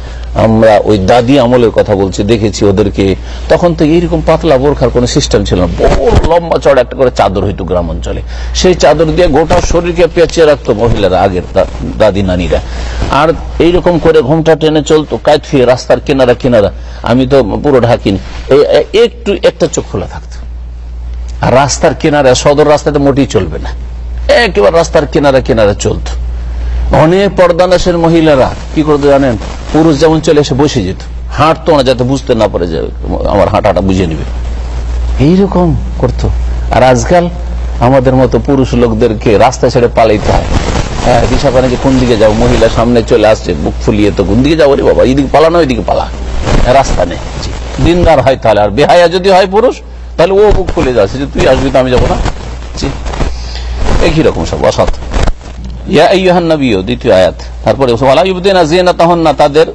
আমরা ওই দাদি আমলের কথা বলছি, দেখেছি ওদেরকে। তখন তো এইরকম পাতলা বোরখার কোনো সিস্টেম ছিল না। বড় লম্বা চড় একটা করে চাদর হইতো গ্রাম অঞ্চলে সেই চাদর দিয়ে গোটা শরীরকে পেঁচিয়ে রাখতো মহিলারা, আগের দাদি নানিরা। আর এইরকম করে ঘুমটা টেনে চলতো কায়ফিয়ে রাস্তার কিনারা কিনারা। আমি তো পুরো ঢাকিনি। একটু, একটা চোখ খোলা থাকতো। আর রাস্তার কিনারে, সদর রাস্তাতে মোটেই চলবে না। একেবারে রাস্তার কিনারা কিনারা চলতো। অনেক পর্দানাসের মহিলারা, কি করতে জানেন? পুরুষ যেমন চলে এসে বসে যেত। হাঁটতো না যাতে বুঝতে না পারে যে আমার হাঁটাটা বুঝে নিবে। এইরকম করতো। আর আজকাল আমাদের মতো পুরুষ লোকদেরকে রাস্তা ছেড়ে পালাইতে হয়। হ্যাঁ যে কোন দিকে মহিলা সামনে চলে আসছে, বুক ফুলিয়ে তো কোন দিকে যাব রে বাবা? ওইদিকে পালা। রাস্তা নেই। হয় তাহলে। আর বেহায়া যদি হয় পুরুষ, তাহলে ও বুক যাচ্ছে যে তুই আসবি তো আমি যাব না। একই রকম সব, অসৎ। দ্বিতীয় আয়াত। তারপরে তাদের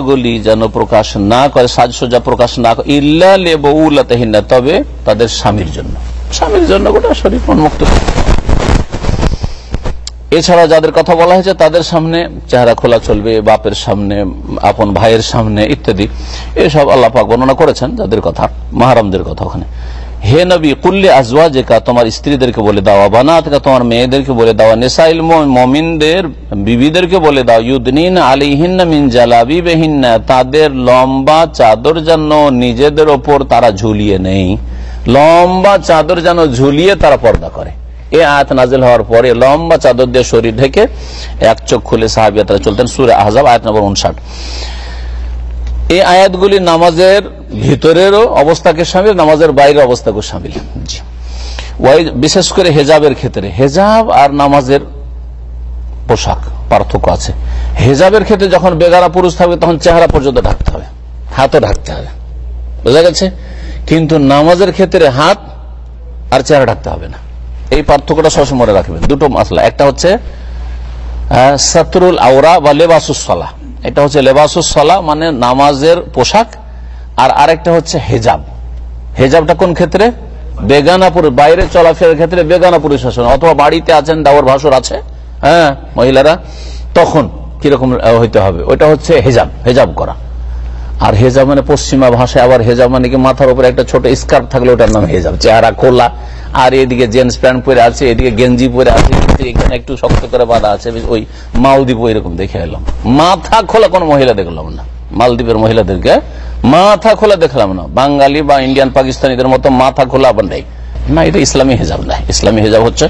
গুলি যেন প্রকাশ না করে, সাজসজ্জা প্রকাশ না করে, ইল্লা তবে তাদের স্বামীর জন্য। স্বামীর জন্য গোটা শরীর উন্মুক্ত। এছাড়া যাদের কথা বলা হয়েছে, তাদের সামনে চেহারা খোলা চলবে, বাপের সামনে, আপন ভাইয়ের সামনে ইত্যাদি। এসব আল্লাহ পাক বর্ণনা করেছেন যাদের কথা, মাহারামদের কথা ওখানে। হে নবী, কুল্লে আজওয়া জেকা তোমার স্ত্রীদেরকে বলে দাও বানাতকা তোমার মেয়েদেরকে বলে দাও, নেসাইল মমিনদের, বিবিদেরকে বলে দাও ইউদিন আলিহিন মিন জালাবি বেহিন্না তাদের লম্বা চাদর যেন নিজেদের ওপর তারা ঝুলিয়ে নেই। লম্বা চাদর যেন ঝুলিয়ে তারা পর্দা করে। এ আয়াত নাজিল হওয়ার পরে লম্বা চাদর দিয়ে শরীর ঢেকে এক চোখ খুলে সাহাবিয়া তারা চলতেন সুরে আহজাব, আয়াত নম্বর উনষাট। এই আয়াতগুলি নামাজের ভিতরেরও অবস্থাকে সামিল, নামাজের বাইরের অবস্থাকে সামিল। বিশেষ করে হেজাবের ক্ষেত্রে। হেজাব আর নামাজের পোশাক পার্থক্য আছে। হেজাবের ক্ষেত্রে যখন বেগারা পুরুষ থাকবে, তখন চেহারা পর্যন্ত ঢাকতে হবে। হাতও ঢাকতে হবে। বোঝা গেছে? কিন্তু নামাজের ক্ষেত্রে হাত আর চেহারা ঢাকতে হবে না। এই পার্থক্যটা সবসময় মনে রাখবেন। দুটো মাসলা একটা হচ্ছে সাতরুল আওরা বা লেবাসুসলা এটা হচ্ছে লেবাসুসলা মানে নামাজের পোশাক, আর আরেকটা হচ্ছে হেজাব। হেজাবটা কোন ক্ষেত্রে? বেগানাপুর, বাইরে চলাফেরার ক্ষেত্রে বেগানা পুরুষ শাসন, অথবা বাড়িতে আছেন, দাওয়ার ভাসুর আছে হ্যাঁ মহিলারা, তখন কীরকম হইতে হবে? ওইটা হচ্ছে হেজাব হেজাব করা। আর হেজাব মানে পশ্চিমা ভাষায়, আবার হেজাব মানে কি মাথার উপরে একটা ছোট স্কার্ফ থাকলে ওটার নাম হেজাব। চেহারা খোলা, আর এদিকে জেন্টস প্যান্ট পরে আছে, এদিকে গেঞ্জি পরে আছে এখানে একটু শক্ত করে বাঁধা আছে ওই মালদ্বীপ এরকম দেখে এলাম। মাথা খোলা কোনো মহিলা দেখলাম না। মালদ্বীপের মহিলাদেরকে মাথা খোলা দেখলাম না। বাঙালি বা ইন্ডিয়ান পাকিস্তানিদের মতো মাথা খোলা আবার নেই। না, এটা ইসলামী হেজাব না ইসলামী হেজাব হচ্ছে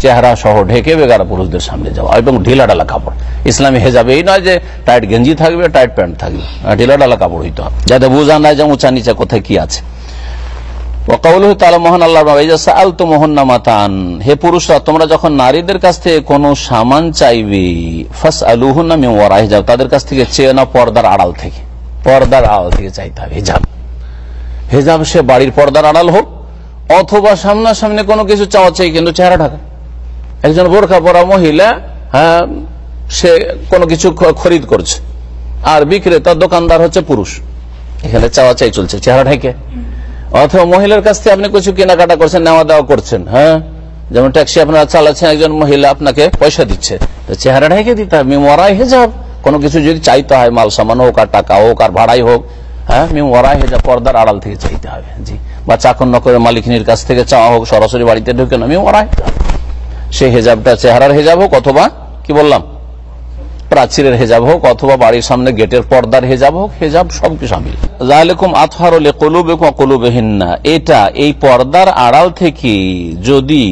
চেহারা সহ ঢেকে বেগারা পুরুষদের সামনে যাওয়া এবং ঢিলা ডালা কাপড়। ইসলামী হেজাবে এই নয় যে টাইট গেঞ্জি থাকবে টাইট প্যান্ট থাকবে। আহ, ঢিলা ডালা কাপড় হইতে হবে। যাতে বোঝা নাই যে উঁচা নিচা কোথায় কি আছে। হে পুরুষরা তোমরা যখন নারীদের কাছ থেকে কোনো সামান চাইবে ফাস আলুহুন্না ওয়ারাই যাও তাদের কাছ থেকে চেয়ে না পর্দার আড়াল থেকে। পর্দার আড়াল থেকে চাইতে হবে। হেজাব। হেজাব সে বাড়ির পর্দার আড়াল হোক অথবা সামনাসামনি কোনো কিছু চাওয়া চাই কিন্তু চেহারা ঢাকা। একজন বোরখা পরা মহিলা হ্যাঁ সে কোনো কিছু খরিদ করছে। আর বিক্রেতা, দোকানদার হচ্ছে পুরুষ। এখানে চাওয়া চাই চলছে, চেহারা ঢেকে অথবা মহিলার কাছ থেকে আপনি কিছু কেনাকাটা করছেন, নেওয়া দেওয়া করছেন হ্যাঁ? যেমন ট্যাক্সি আপনারা চালাচ্ছেন, একজন মহিলা আপনাকে পয়সা দিচ্ছে। তো চেহারা ঢেকে দিতে হবে মরাই হেজাব। কোনো কিছু যদি চাইতে হয় মাল সামান হোক আর টাকা হোক আর ভাড়াই হোক হ্যাঁ? মিমরাই হেজাব পর্দার আড়াল থেকে চাইতে হবে, জি। বা চাকর নকরের মালিকিনীর কাছ থেকে চাওয়া হোক, সরাসরি বাড়িতে ঢুকে না মিমরাই সেই হেজাবটা চেহারার হেজাব হোক অথবা, কি বললাম? প্রাচীরের হেজাব হোক অথবা বাড়ির সামনে গেটের পর্দার হেজাব হোক, হেজাব সবকে সামিল। জালেকুম আতহারলে কলুবেকুম কলুবেহিন্না। এটা এই পর্দার আড়াল থেকে যদি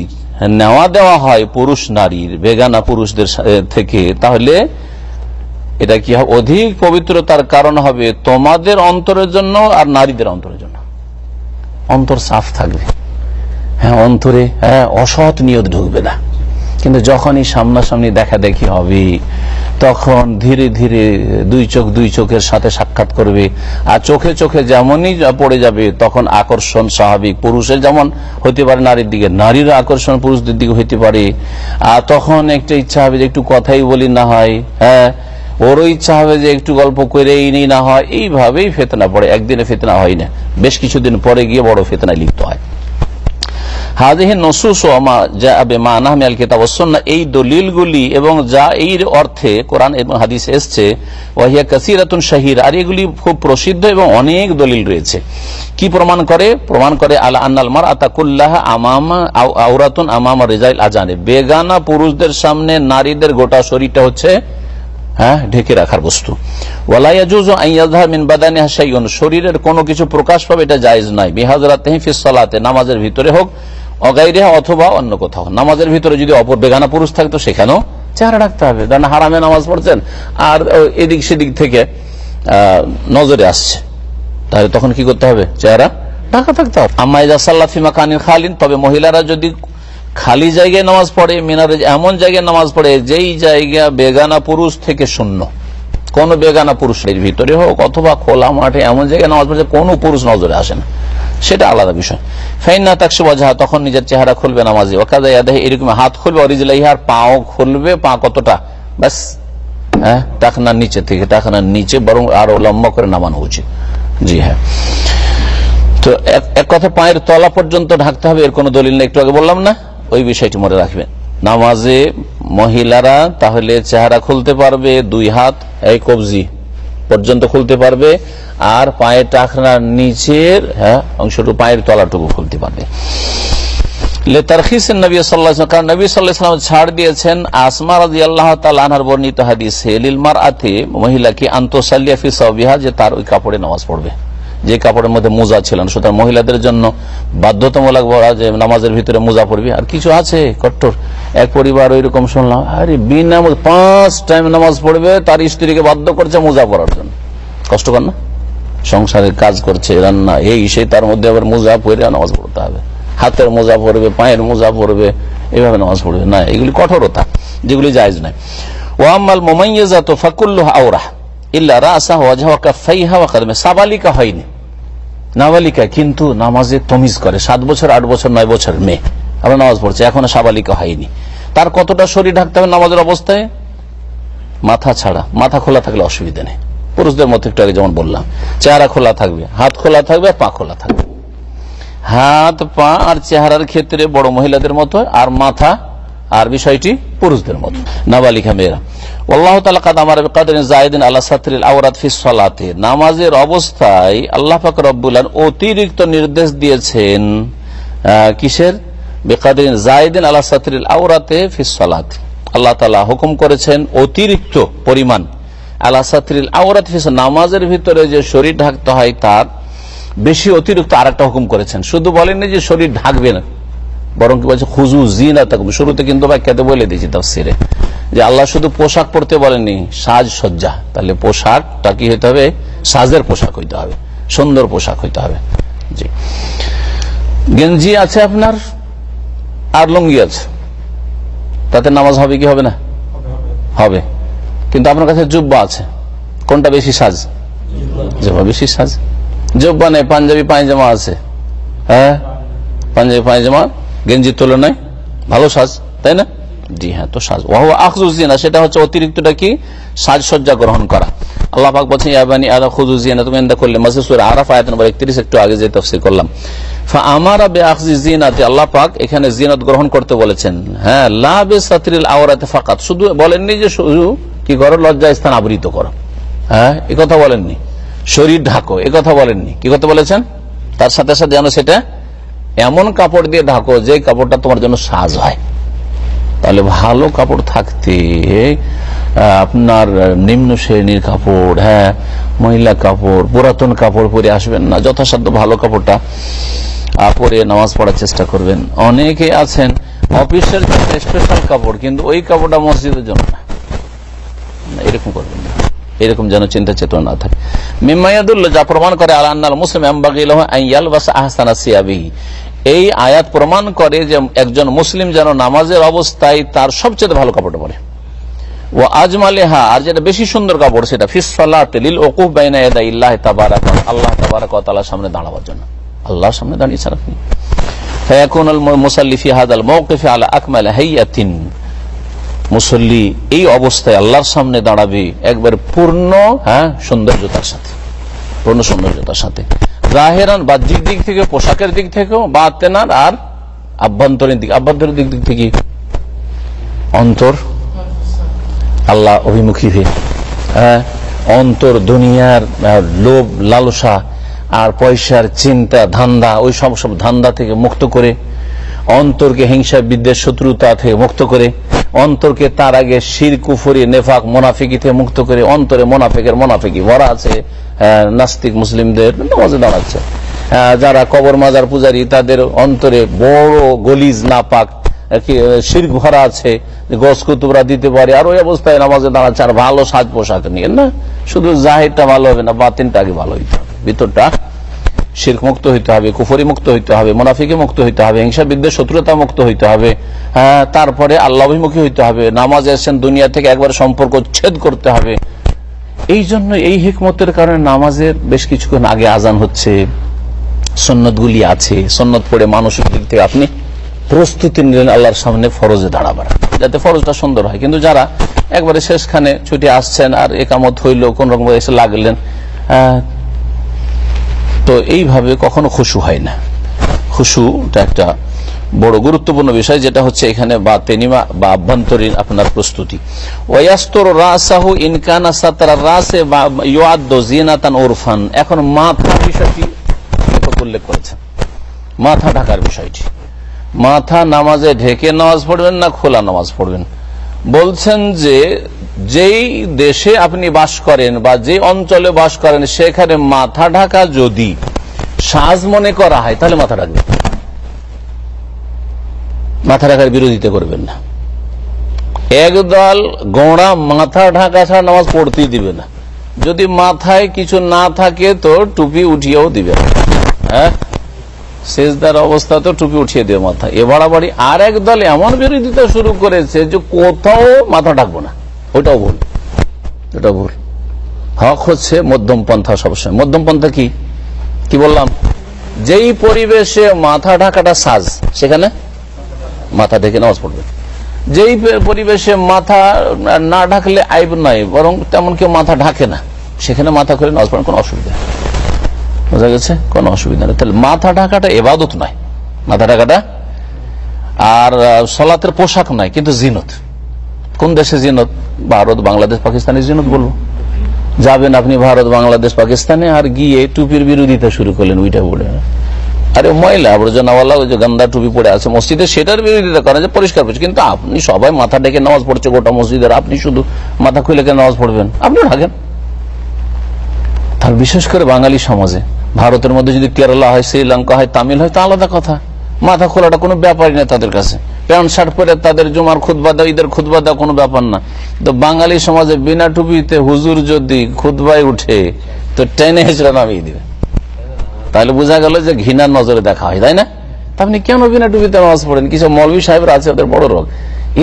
নেওয়া দেওয়া হয় পুরুষ নারীর, বেগানা পুরুষদের থেকে, তাহলে এটা কি অধিক পবিত্রতার কারণ হবে? তোমাদের অন্তরের জন্য আর নারীদের অন্তরের জন্য। অন্তর সাফ থাকবে। হ্যাঁ অন্তরে হ্যাঁ অসৎ নিয়ত ঢুকবে না। কিন্তু যখনই সামনাসামনি দেখা দেখি হবে, তখন ধীরে ধীরে দুই চোখ দুই চোখের সাথে সাক্ষাৎ করবে। আর চোখে চোখে যেমনই পড়ে যাবে, তখন আকর্ষণ স্বাভাবিক। পুরুষের যেমন হতে পারে নারীর দিকে নারীর আকর্ষণ পুরুষদের দিকে হইতে পারে। আর তখন একটা ইচ্ছা হবে যে একটু কথাই বলি না হয় হ্যাঁ ওরও ইচ্ছা হবে যে একটু গল্প করেই নেই না হয় এইভাবেই ফেতনা পড়ে। একদিনে ফেতনা হয় না। বেশ কিছুদিন পরে গিয়ে বড় ফেতনায় লিপ্ত হয়। হাজিহি নসুস এই দলিলগুলি এবং যা এই অর্থে কোরআন এবং হাদিস এসছে, ওয়াহিয়া কাসিরাতুন শাহির, আর এগুলি খুব প্রসিদ্ধ এবং অনেক দলিল রয়েছে। কি প্রমাণ করে? প্রমাণ করে আলা আন্নাল মার আতাকুল্লাহ আমামা আউরাতুন আমামা রেজাইল আজানে। বেগানা পুরুষদের সামনে নারীদের গোটা শরীরটা হচ্ছে হ্যাঁ ঢেকে রাখার বস্তু। শরীরের কোনো কিছু প্রকাশ পাবে, এটা জায়জ নাই বিহাজরাতে নামাজের ভিতরে হোক, অগাইরে অথবা অন্য কোথাও। নামাজের ভিতরে যদি অপর বেগানা পুরুষ থাকতো সেখানেও চেহারা রাখতে হবে। কারণ হারামে নামাজ পড়ছেন, আর এদিক সেদিক থেকে নজরে আসছে। তাহলে তখন কি করতে হবে? চেহারা ঢাকা থাকতে হবে। আম্মাইজা সাল্লাফিমা কানির খালিন, তবে মহিলারা যদি খালি জায়গায় নামাজ পড়ে, মিনারে এমন জায়গায় নামাজ পড়ে, যেই জায়গা বেগানা পুরুষ থেকে শূন্য। কোন বেগানা পুরুষের ভিতরে হোক অথবা খোলা মাঠে এমন জায়গায় নামাজ পড়ছে কোন পুরুষ নজরে আসে না। সেটা আলাদা বিষয়। ফাইনা তাকসে বাজা তখন নিজের চেহারা খুলবে নামাজি। নামাজে ওকাদা এরকম হাত খুলবে অরিজিলাইহার পাও খুলবে, পা কতটা? ব্যাস। হ্যাঁ? টাকনার নিচে থেকে, টাকনার নিচে বরং আরও লম্বা করে নামানো উচিত। জি হ্যাঁ। তো এক কথা পায়ের তলা পর্যন্ত ঢাকতে হবে, এর কোন দলিল নেই। একটু আগে বললাম না? ওই বিষয়টি মনে রাখবেন। নামাজে মহিলারা তাহলে চেহারা খুলতে পারবে, দুই হাত, এই কবজি পর্যন্ত খুলতে পারবে, আর পায়ের টাকনার নিচের হ্যাঁ অংশটুকু, পায়ের তলাটুকু খুলতে পারবে। ছাড় দিয়েছেন আল্লাহ বর্ণিত যে তার ওই কাপড়ে নামাজ পড়বে। যে কাপড়ের মধ্যে মোজা ছিল না সুতরাং মহিলাদের জন্য বাধ্যতামূলক বলা যে নামাজের ভিতরে মোজা পড়বি আর কিছু আছে? কট্টর। এক পরিবার ওই রকম শুনলাম, আরে বিনা পাঁচ টাইম নামাজ পড়বে, তার স্ত্রীকে বাধ্য করছে মোজা পড়ার জন্য। কষ্টকর না। সংসারে কাজ করছে, রান্না, এই, সেই, তার মধ্যে আবার মোজা পরে নামাজ পড়তে হবে। হাতের মোজা পড়বে পায়ের মোজা পড়বে এভাবে নামাজ পড়বে। না, এগুলি কঠোরতা, যেগুলি জায়জ নাই ওয়াম্মাল মোমাইয়া তো ফাকুল্লু আওরা ইল্লা রাসা ওয়াজহা কাফাইহা ওয়া কাদমে। সাবালিকা হয়নি। নাবালিকা কিন্তু নামাজে তমিজ করে। সাত বছর, আট বছর, নয় বছর মেয়ে। আমরা নামাজ পড়ছে, এখনও সাবালিকা হয়নি। তার কতটা শরীর ঢাকতে হবে নামাজের অবস্থায়? মাথা ছাড়া। মাথা খোলা থাকলে অসুবিধা নেই। পুরুষদের মতো একটু আগে যেমন বললাম, চেহারা খোলা থাকবে, হাত খোলা থাকবে আর পা খোলা থাকবে। হাত, পা আর চেহারার ক্ষেত্রে বড় মহিলাদের মতো আর মাথা আর বিষয়টি পুরুষদের মতো। নাবালিকা মেয়েরা। আল্লাহ নামাজের অবস্থায় আল্লাহ পাক রব্বুল্লাহ অতিরিক্ত নির্দেশ দিয়েছেন কিসের? বেকাদিন জায়দিন আল্লাহ সাতরিল আওরাতে ফিসালাত আল্লাহ তালা হুকুম করেছেন অতিরিক্ত পরিমাণ আল্লাহ সাতরিল আওরাত ফিস নামাজের ভিতরে যে শরীর ঢাকতে হয় তার বেশি অতিরিক্ত আর হুকুম করেছেন। শুধু বলেননি যে শরীর ঢাকবে না। বরং কি বলছে, খুজু জিনা থাকবে শুরুতে কিন্তু ব্যাখ্যাতে বলে দিয়েছি তফসিরে, যে আল্লাহ শুধু পোশাক পরতে বলেননি, সাজ সজ্জা। তাহলে পোশাকটা কি হইতে হবে? সাজের পোশাক হইতে হবে, সুন্দর পোশাক হইতে হবে। জি। গেঞ্জি আছে আপনার, আর লুঙ্গি আছে। তাতে নামাজ হবে কি হবে না? হবে। কিন্তু আপনার কাছে জুব্বা আছে, কোনটা বেশি সাজ? জুব্বা বেশি সাজ। জুব্বা নেই, পাঞ্জাবি পায়জামা আছে। হ্যাঁ? পাঞ্জাবি পায়জামা গেঞ্জির তুলনায় ভালো সাজ, তাই না? জি হ্যাঁ তো সাজ। ওহ আখজুজিনা সেটা হচ্ছে অতিরিক্তটা কি? সাজসজ্জা গ্রহণ করা। আল্লাহ পাক বলছেন ইয়াবানি আদা খুজুজিনা তুমি এন্দা করলে মাসে আরাফ, আয়াত নম্বর একত্রিশ, একটু আগে যে তফসির করলাম। আমারা বে আখজি জিনাতে, আল্লাহ পাক এখানে জিনাত গ্রহণ করতে বলেছেন। হ্যাঁ লা বে সাতরিল আওরাতে ফাকাত, শুধু বলেননি যে শুধু কি করো, লজ্জা স্থান আবৃত করো। হ্যাঁ এ কথা বলেননি। শরীর ঢাকো, এ কথা বলেননি। কি কথা বলেছেন? তার সাথে সাথে যেন সেটা এমন কাপড় দিয়ে ঢাকো যে কাপড়টা তোমার জন্য সাজ হয়। তাহলে ভালো কাপড় থাকতে আপনার নিম্ন শ্রেণির কাপড় হ্যাঁ মহিলা কাপড়, পুরাতন কাপড় পরে আসবেন না। যথাসাধ্য ভালো কাপড়টা পরে নামাজ পড়ার চেষ্টা করবেন। অনেকে আছেন, অফিসের জন্য স্পেশাল কাপড়, কিন্তু ওই কাপড়টা মসজিদের জন্য এরকম করবেন। এরকম যেন চিন্তা চেতনা না থাকে। মিম্মায়াদুল্লাহ যা প্রমাণ করে আল্লাহ মুসলিম এই আয়াত প্রমাণ করে যে একজন মুসলিম যেন নামাজের অবস্থায় তার সবচেয়ে ভালো কাপড় পরে। ও আজমালেহা, আর যেটা বেশি সুন্দর কাপড়, সেটা ফিসালিল ওকুফ বাইনা ইল্লাহ তাবারাক, আল্লাহ তাবারাক তাআলার সামনে দাঁড়াবার জন্য। আল্লাহর সামনে দাঁড়িয়েছেন আপনি ফায়াকুন আল মুসাল্লি ফি হাদাল মাওকিফি আলা আকমাল হাইয়াতিন। মুসল্লি এই অবস্থায় আল্লাহর সামনে দাঁড়াবে একবার পূর্ণ হ্যাঁ সৌন্দর্যতার সাথে। পূর্ণ সৌন্দর্যতার সাথে। জাহেরান বাহ্যিক দিক থেকে, পোশাকের দিক থেকেও, বা তেনার আর আভ্যন্তরীণ দিক। আভ্যন্তরীণ দিক দিক থেকে অন্তর। আল্লাহ অভিমুখী হয়ে। হ্যাঁ অন্তর, দুনিয়ার লোভ, লালসা আর পয়সার চিন্তা, ধান্দা, ওই সব সব ধান্দা থেকে মুক্ত করে, অন্তরকে হিংসা, বিদ্বেষ, শত্রুতা থেকে মুক্ত করে অন্তরকে তার আগে শির কুফরি, নেফাক, মোনাফিকি থেকে মুক্ত করে অন্তরে মোনাফিকের মোনাফিকি ভরা আছে নাস্তিক মুসলিমদের নামাজে দাঁড়াচ্ছে। যারা কবর মাজার পূজারী, তাদের অন্তরে বড় গলিজ, নাপাক শির ভরা আছে গস কুতুবরা দিতে পারে, আর ওই অবস্থায় নামাজে দাঁড়াচ্ছে, আর ভালো সাজ পোশাক নিয়ে, না? শুধু জাহিরটা ভালো হবে না বাতিনটা আগে ভালো হইতে হবে। ভিতরটা শির্ক মুক্ত হইতে হবে, কুফরি মুক্ত হইতে হবে, মুনাফিকে মুক্ত হইতে হবে, হিংসা বিদ্বেষ শত্রুতা মুক্ত হইতে হবে হ্যাঁ তারপরে আল্লাহ অভিমুখী হইতে হবে, নামাজ এসেন দুনিয়া থেকে একবার সম্পর্ক ছেদ করতে হবে। এই জন্য এই হিকমতের কারণে নামাজের বেশ কিছুক্ষণ আগে আজান হচ্ছে, সন্ন্যতগুলি আছে, সন্ন্যত পড়ে মানসিক দিক থেকে আপনি প্রস্তুতি নিলেন আল্লাহর সামনে ফরজে দাঁড়াবার। যাতে ফরজটা সুন্দর হয়। কিন্তু যারা একবারে শেষখানে ছুটি আসছেন, আর একামত হইল, কোন রকম এসে লাগলেন তো এইভাবে কখনো খুশু হয় না। খুশুটা একটা বড় গুরুত্বপূর্ণ বিষয় যেটা হচ্ছে এখানে বা তেনিমা বা আভ্যন্তরীণ আপনার প্রস্তুতি। ওয়াস্তর রাসাহু ইনকানা সাতারা রাসে বা ইয়াদ জিনাতান ওরফান। এখন মাথা বিষয়টি উল্লেখ করেছেন। মাথা ঢাকার বিষয়টি। মাথা নামাজে ঢেকে নামাজ পড়বেন না খোলা নামাজ পড়বেন? বলছেন যে যেই দেশে আপনি বাস করেন বা যে অঞ্চলে বাস করেন, সেখানে মাথা ঢাকা যদি সাজ মনে করা হয়, তাহলে মাথা ঢাকবেন মাথা ঢাকার বিরোধিতা করবেন না। একদল গোড়া মাথা ঢাকা ছাড়া নামাজ পড়তেই দিবে না। যদি মাথায় কিছু না থাকে তো টুপি উঠিয়েও দিবে। হ্যাঁ? শেষদার অবস্থা তো টুপি উঠিয়ে দেবে মাথা এ বাড়াবাড়ি আর এক দল এমন বিরোধিতা শুরু করেছে যে কোথাও মাথা ঢাকবো না। ওটাও ভুল। ওটাও ভুল। হক হচ্ছে মধ্যম পন্থা সবসময়। মধ্যম পন্থা কি? কি বললাম? যেই পরিবেশে মাথা ঢাকাটা সাজ, সেখানে মাথা ঢেকে নামাজ পড়বে। যেই পরিবেশে মাথা না ঢাকলে আইব নাই, বরং তেমন কেউ মাথা ঢাকে না, সেখানে মাথা করে নামাজ পড়ার কোনো অসুবিধা বোঝা গেছে? কোনো অসুবিধা নেই। তাহলে মাথা ঢাকাটা এবাদত নয়। মাথা ঢাকাটা আর সলাতের পোশাক নয়, কিন্তু জিনত। কোন দেশে জিনত ভারত, বাংলাদেশ পাকিস্তানে জিনত বলব। যাবেন আপনি ভারত, বাংলাদেশ, পাকিস্তানে আর গিয়ে টুপির বিরোধিতা শুরু করলেন ওইটা বলে। আরে ময়লা আবর্জনাওয়ালা ওই যে গান্দা টুপি পড়ে আছে মসজিদে, সেটার বিরোধিতা করেন যে পরিষ্কার পরিষ্কার কিন্তু আপনি সবাই মাথা ডেকে নামাজ পড়ছে গোটা মসজিদের, আপনি শুধু মাথা খুলে নামাজ পড়বেন? আপনি ঢাকেন তার বিশেষ করে বাঙালি সমাজে, ভারতের মধ্যে যদি কেরালা হয়, শ্রীলঙ্কা হয়, তামিল হয়, তা আলাদা কথা। মাথা খোলাটা কোনো ব্যাপারই না তাদের কাছে। প্যান্ট শার্ট পরে তাদের জমার খুদবা দেওয়া ঈদের খুদবা দেওয়া কোনো ব্যাপার না। তো বাঙালি সমাজে বিনা টুপিতে হুজুর যদি খুদবায় উঠে, তো টেনে হেঁচড়া নামিয়ে দিবে। তাহলে বোঝা গেল যে ঘৃণার নজরে দেখা হয়, তাই না? আপনি কেন বিনা টুপিতে নামাজ পড়েন? কিছু মৌলবী সাহেবরা আছে, ওদের বড় রোগ।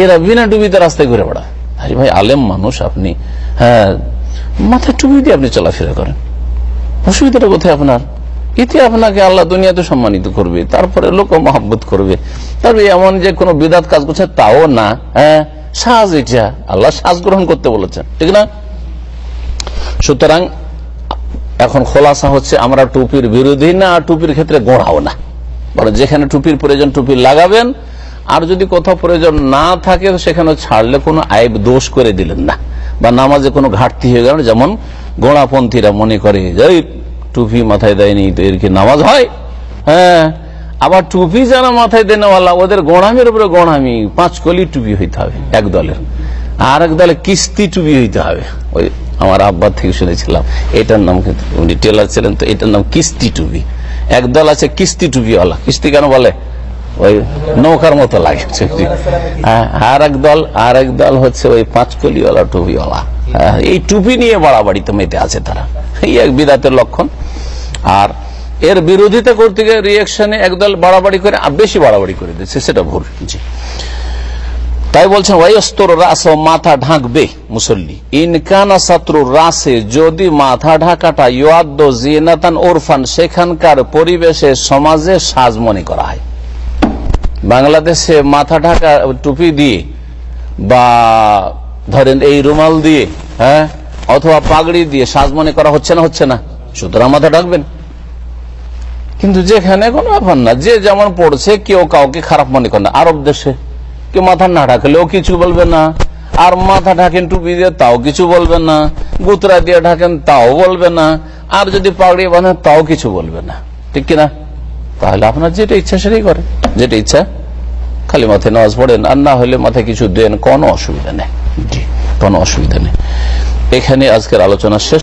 এরা বিনা টুপিতে রাস্তায় ঘুরে বেড়ায়। আরে ভাই, আলেম মানুষ আপনি। হ্যাঁ মাথায় টুপি দিয়ে আপনি চলাফেরা করেন। অসুবিধাটা কোথায় আপনার? এতে আপনাকে আল্লাহ দুনিয়াতে সম্মানিত করবে, তারপরে লোক মহাব্বত করবে। তারপরে এমন যে কোনো বিদাত কাজ করছে তাও না হ্যাঁ? সাজ এটা, আল্লাহ সাজ গ্রহণ করতে বলেছেন, ঠিক না? সুতরাং এখন খোলাসা হচ্ছে আমরা টুপির বিরোধী না, আর টুপির ক্ষেত্রে গোড়াও না। বলে যেখানে টুপির প্রয়োজন টুপি লাগাবেন, আর যদি কোথাও প্রয়োজন না থাকে সেখানে ছাড়লে কোনো আইব দোষ করে দিলেন না। বা নামাজে কোনো ঘাটতি হয়ে গেল যেমন গোড়াপন্থীরা মনে করে যে টুপি মাথায় দেয়নি তো এর কি নামাজ হয়? হ্যাঁ আবার টুপি যারা মাথায় দেনেওয়ালা ওদের গোড়ামের উপরে গোড়ামি পাঁচ কলি টুপি হইতে হবে এক দলের। আর এক দলে কিস্তি টুপি হইতে হবে। ওই আমার আব্বার থেকে শুনেছিলাম এটার নাম উনি টেলার ছিলেন তো এটার নাম কিস্তি টুপি। এক দল আছে কিস্তি টুপিওয়ালা কিস্তি কেন বলে? ওই নৌকার মতো লাগে হ্যাঁ, আর এক দল আর এক দল হচ্ছে ওই পাঁচকলিওয়ালা টুপিওয়ালা। এই টুপি নিয়ে বাড়াবাড়িতে মেতে আছে তারা। এই এক বিদাতের লক্ষণ। আর এর বিরোধিতা করতে গিয়ে রিয়েকশনে একদল বাড়াবাড়ি করে বেশি বাড়াবাড়ি করে দিচ্ছে সেটা ভুল। জি। তাই বলছেন ওয়াইস্তর রাস মাথা ঢাকবে মুসল্লি। ইনকানা শত্রুর রাসে, যদি মাথা ঢাকাটা ইয়াদ্দ জিনাতান ওরফান, সেখানকার পরিবেশে, সমাজে সাজ মনে করা হয়। বাংলাদেশে মাথা ঢাকা টুপি দিয়ে বা ধরেন এই রুমাল দিয়ে হ্যাঁ অথবা পাগড়ি দিয়ে সাজ মনে করা হচ্ছে না হচ্ছে না। সুতরাং মাথা ঢাকবেন। কিন্তু যেখানে কোনো ব্যাপার না, যে যেমন পড়ছে, কেউ কাউকে খারাপ মনে করে না। আরব দেশে কেউ মাথা না ঢাকলেও কিছু বলবে না। আর মাথা ঢাকেন টুপি দিয়ে, তাও কিছু বলবে না। গুতরা দিয়ে ঢাকেন, তাও বলবে না। আর যদি পাগড়ি বাঁধেন, তাও কিছু বলবে না। ঠিক কিনা? তাহলে আপনার যেটা ইচ্ছা, সেটাই করে যেটা ইচ্ছা, খালি মাথায় নামাজ পড়েন। আর না হলে মাথায় কিছু দেন, কোনো অসুবিধা নেই। কোনো অসুবিধা নেই। এখানে আজকের আলোচনা শেষ।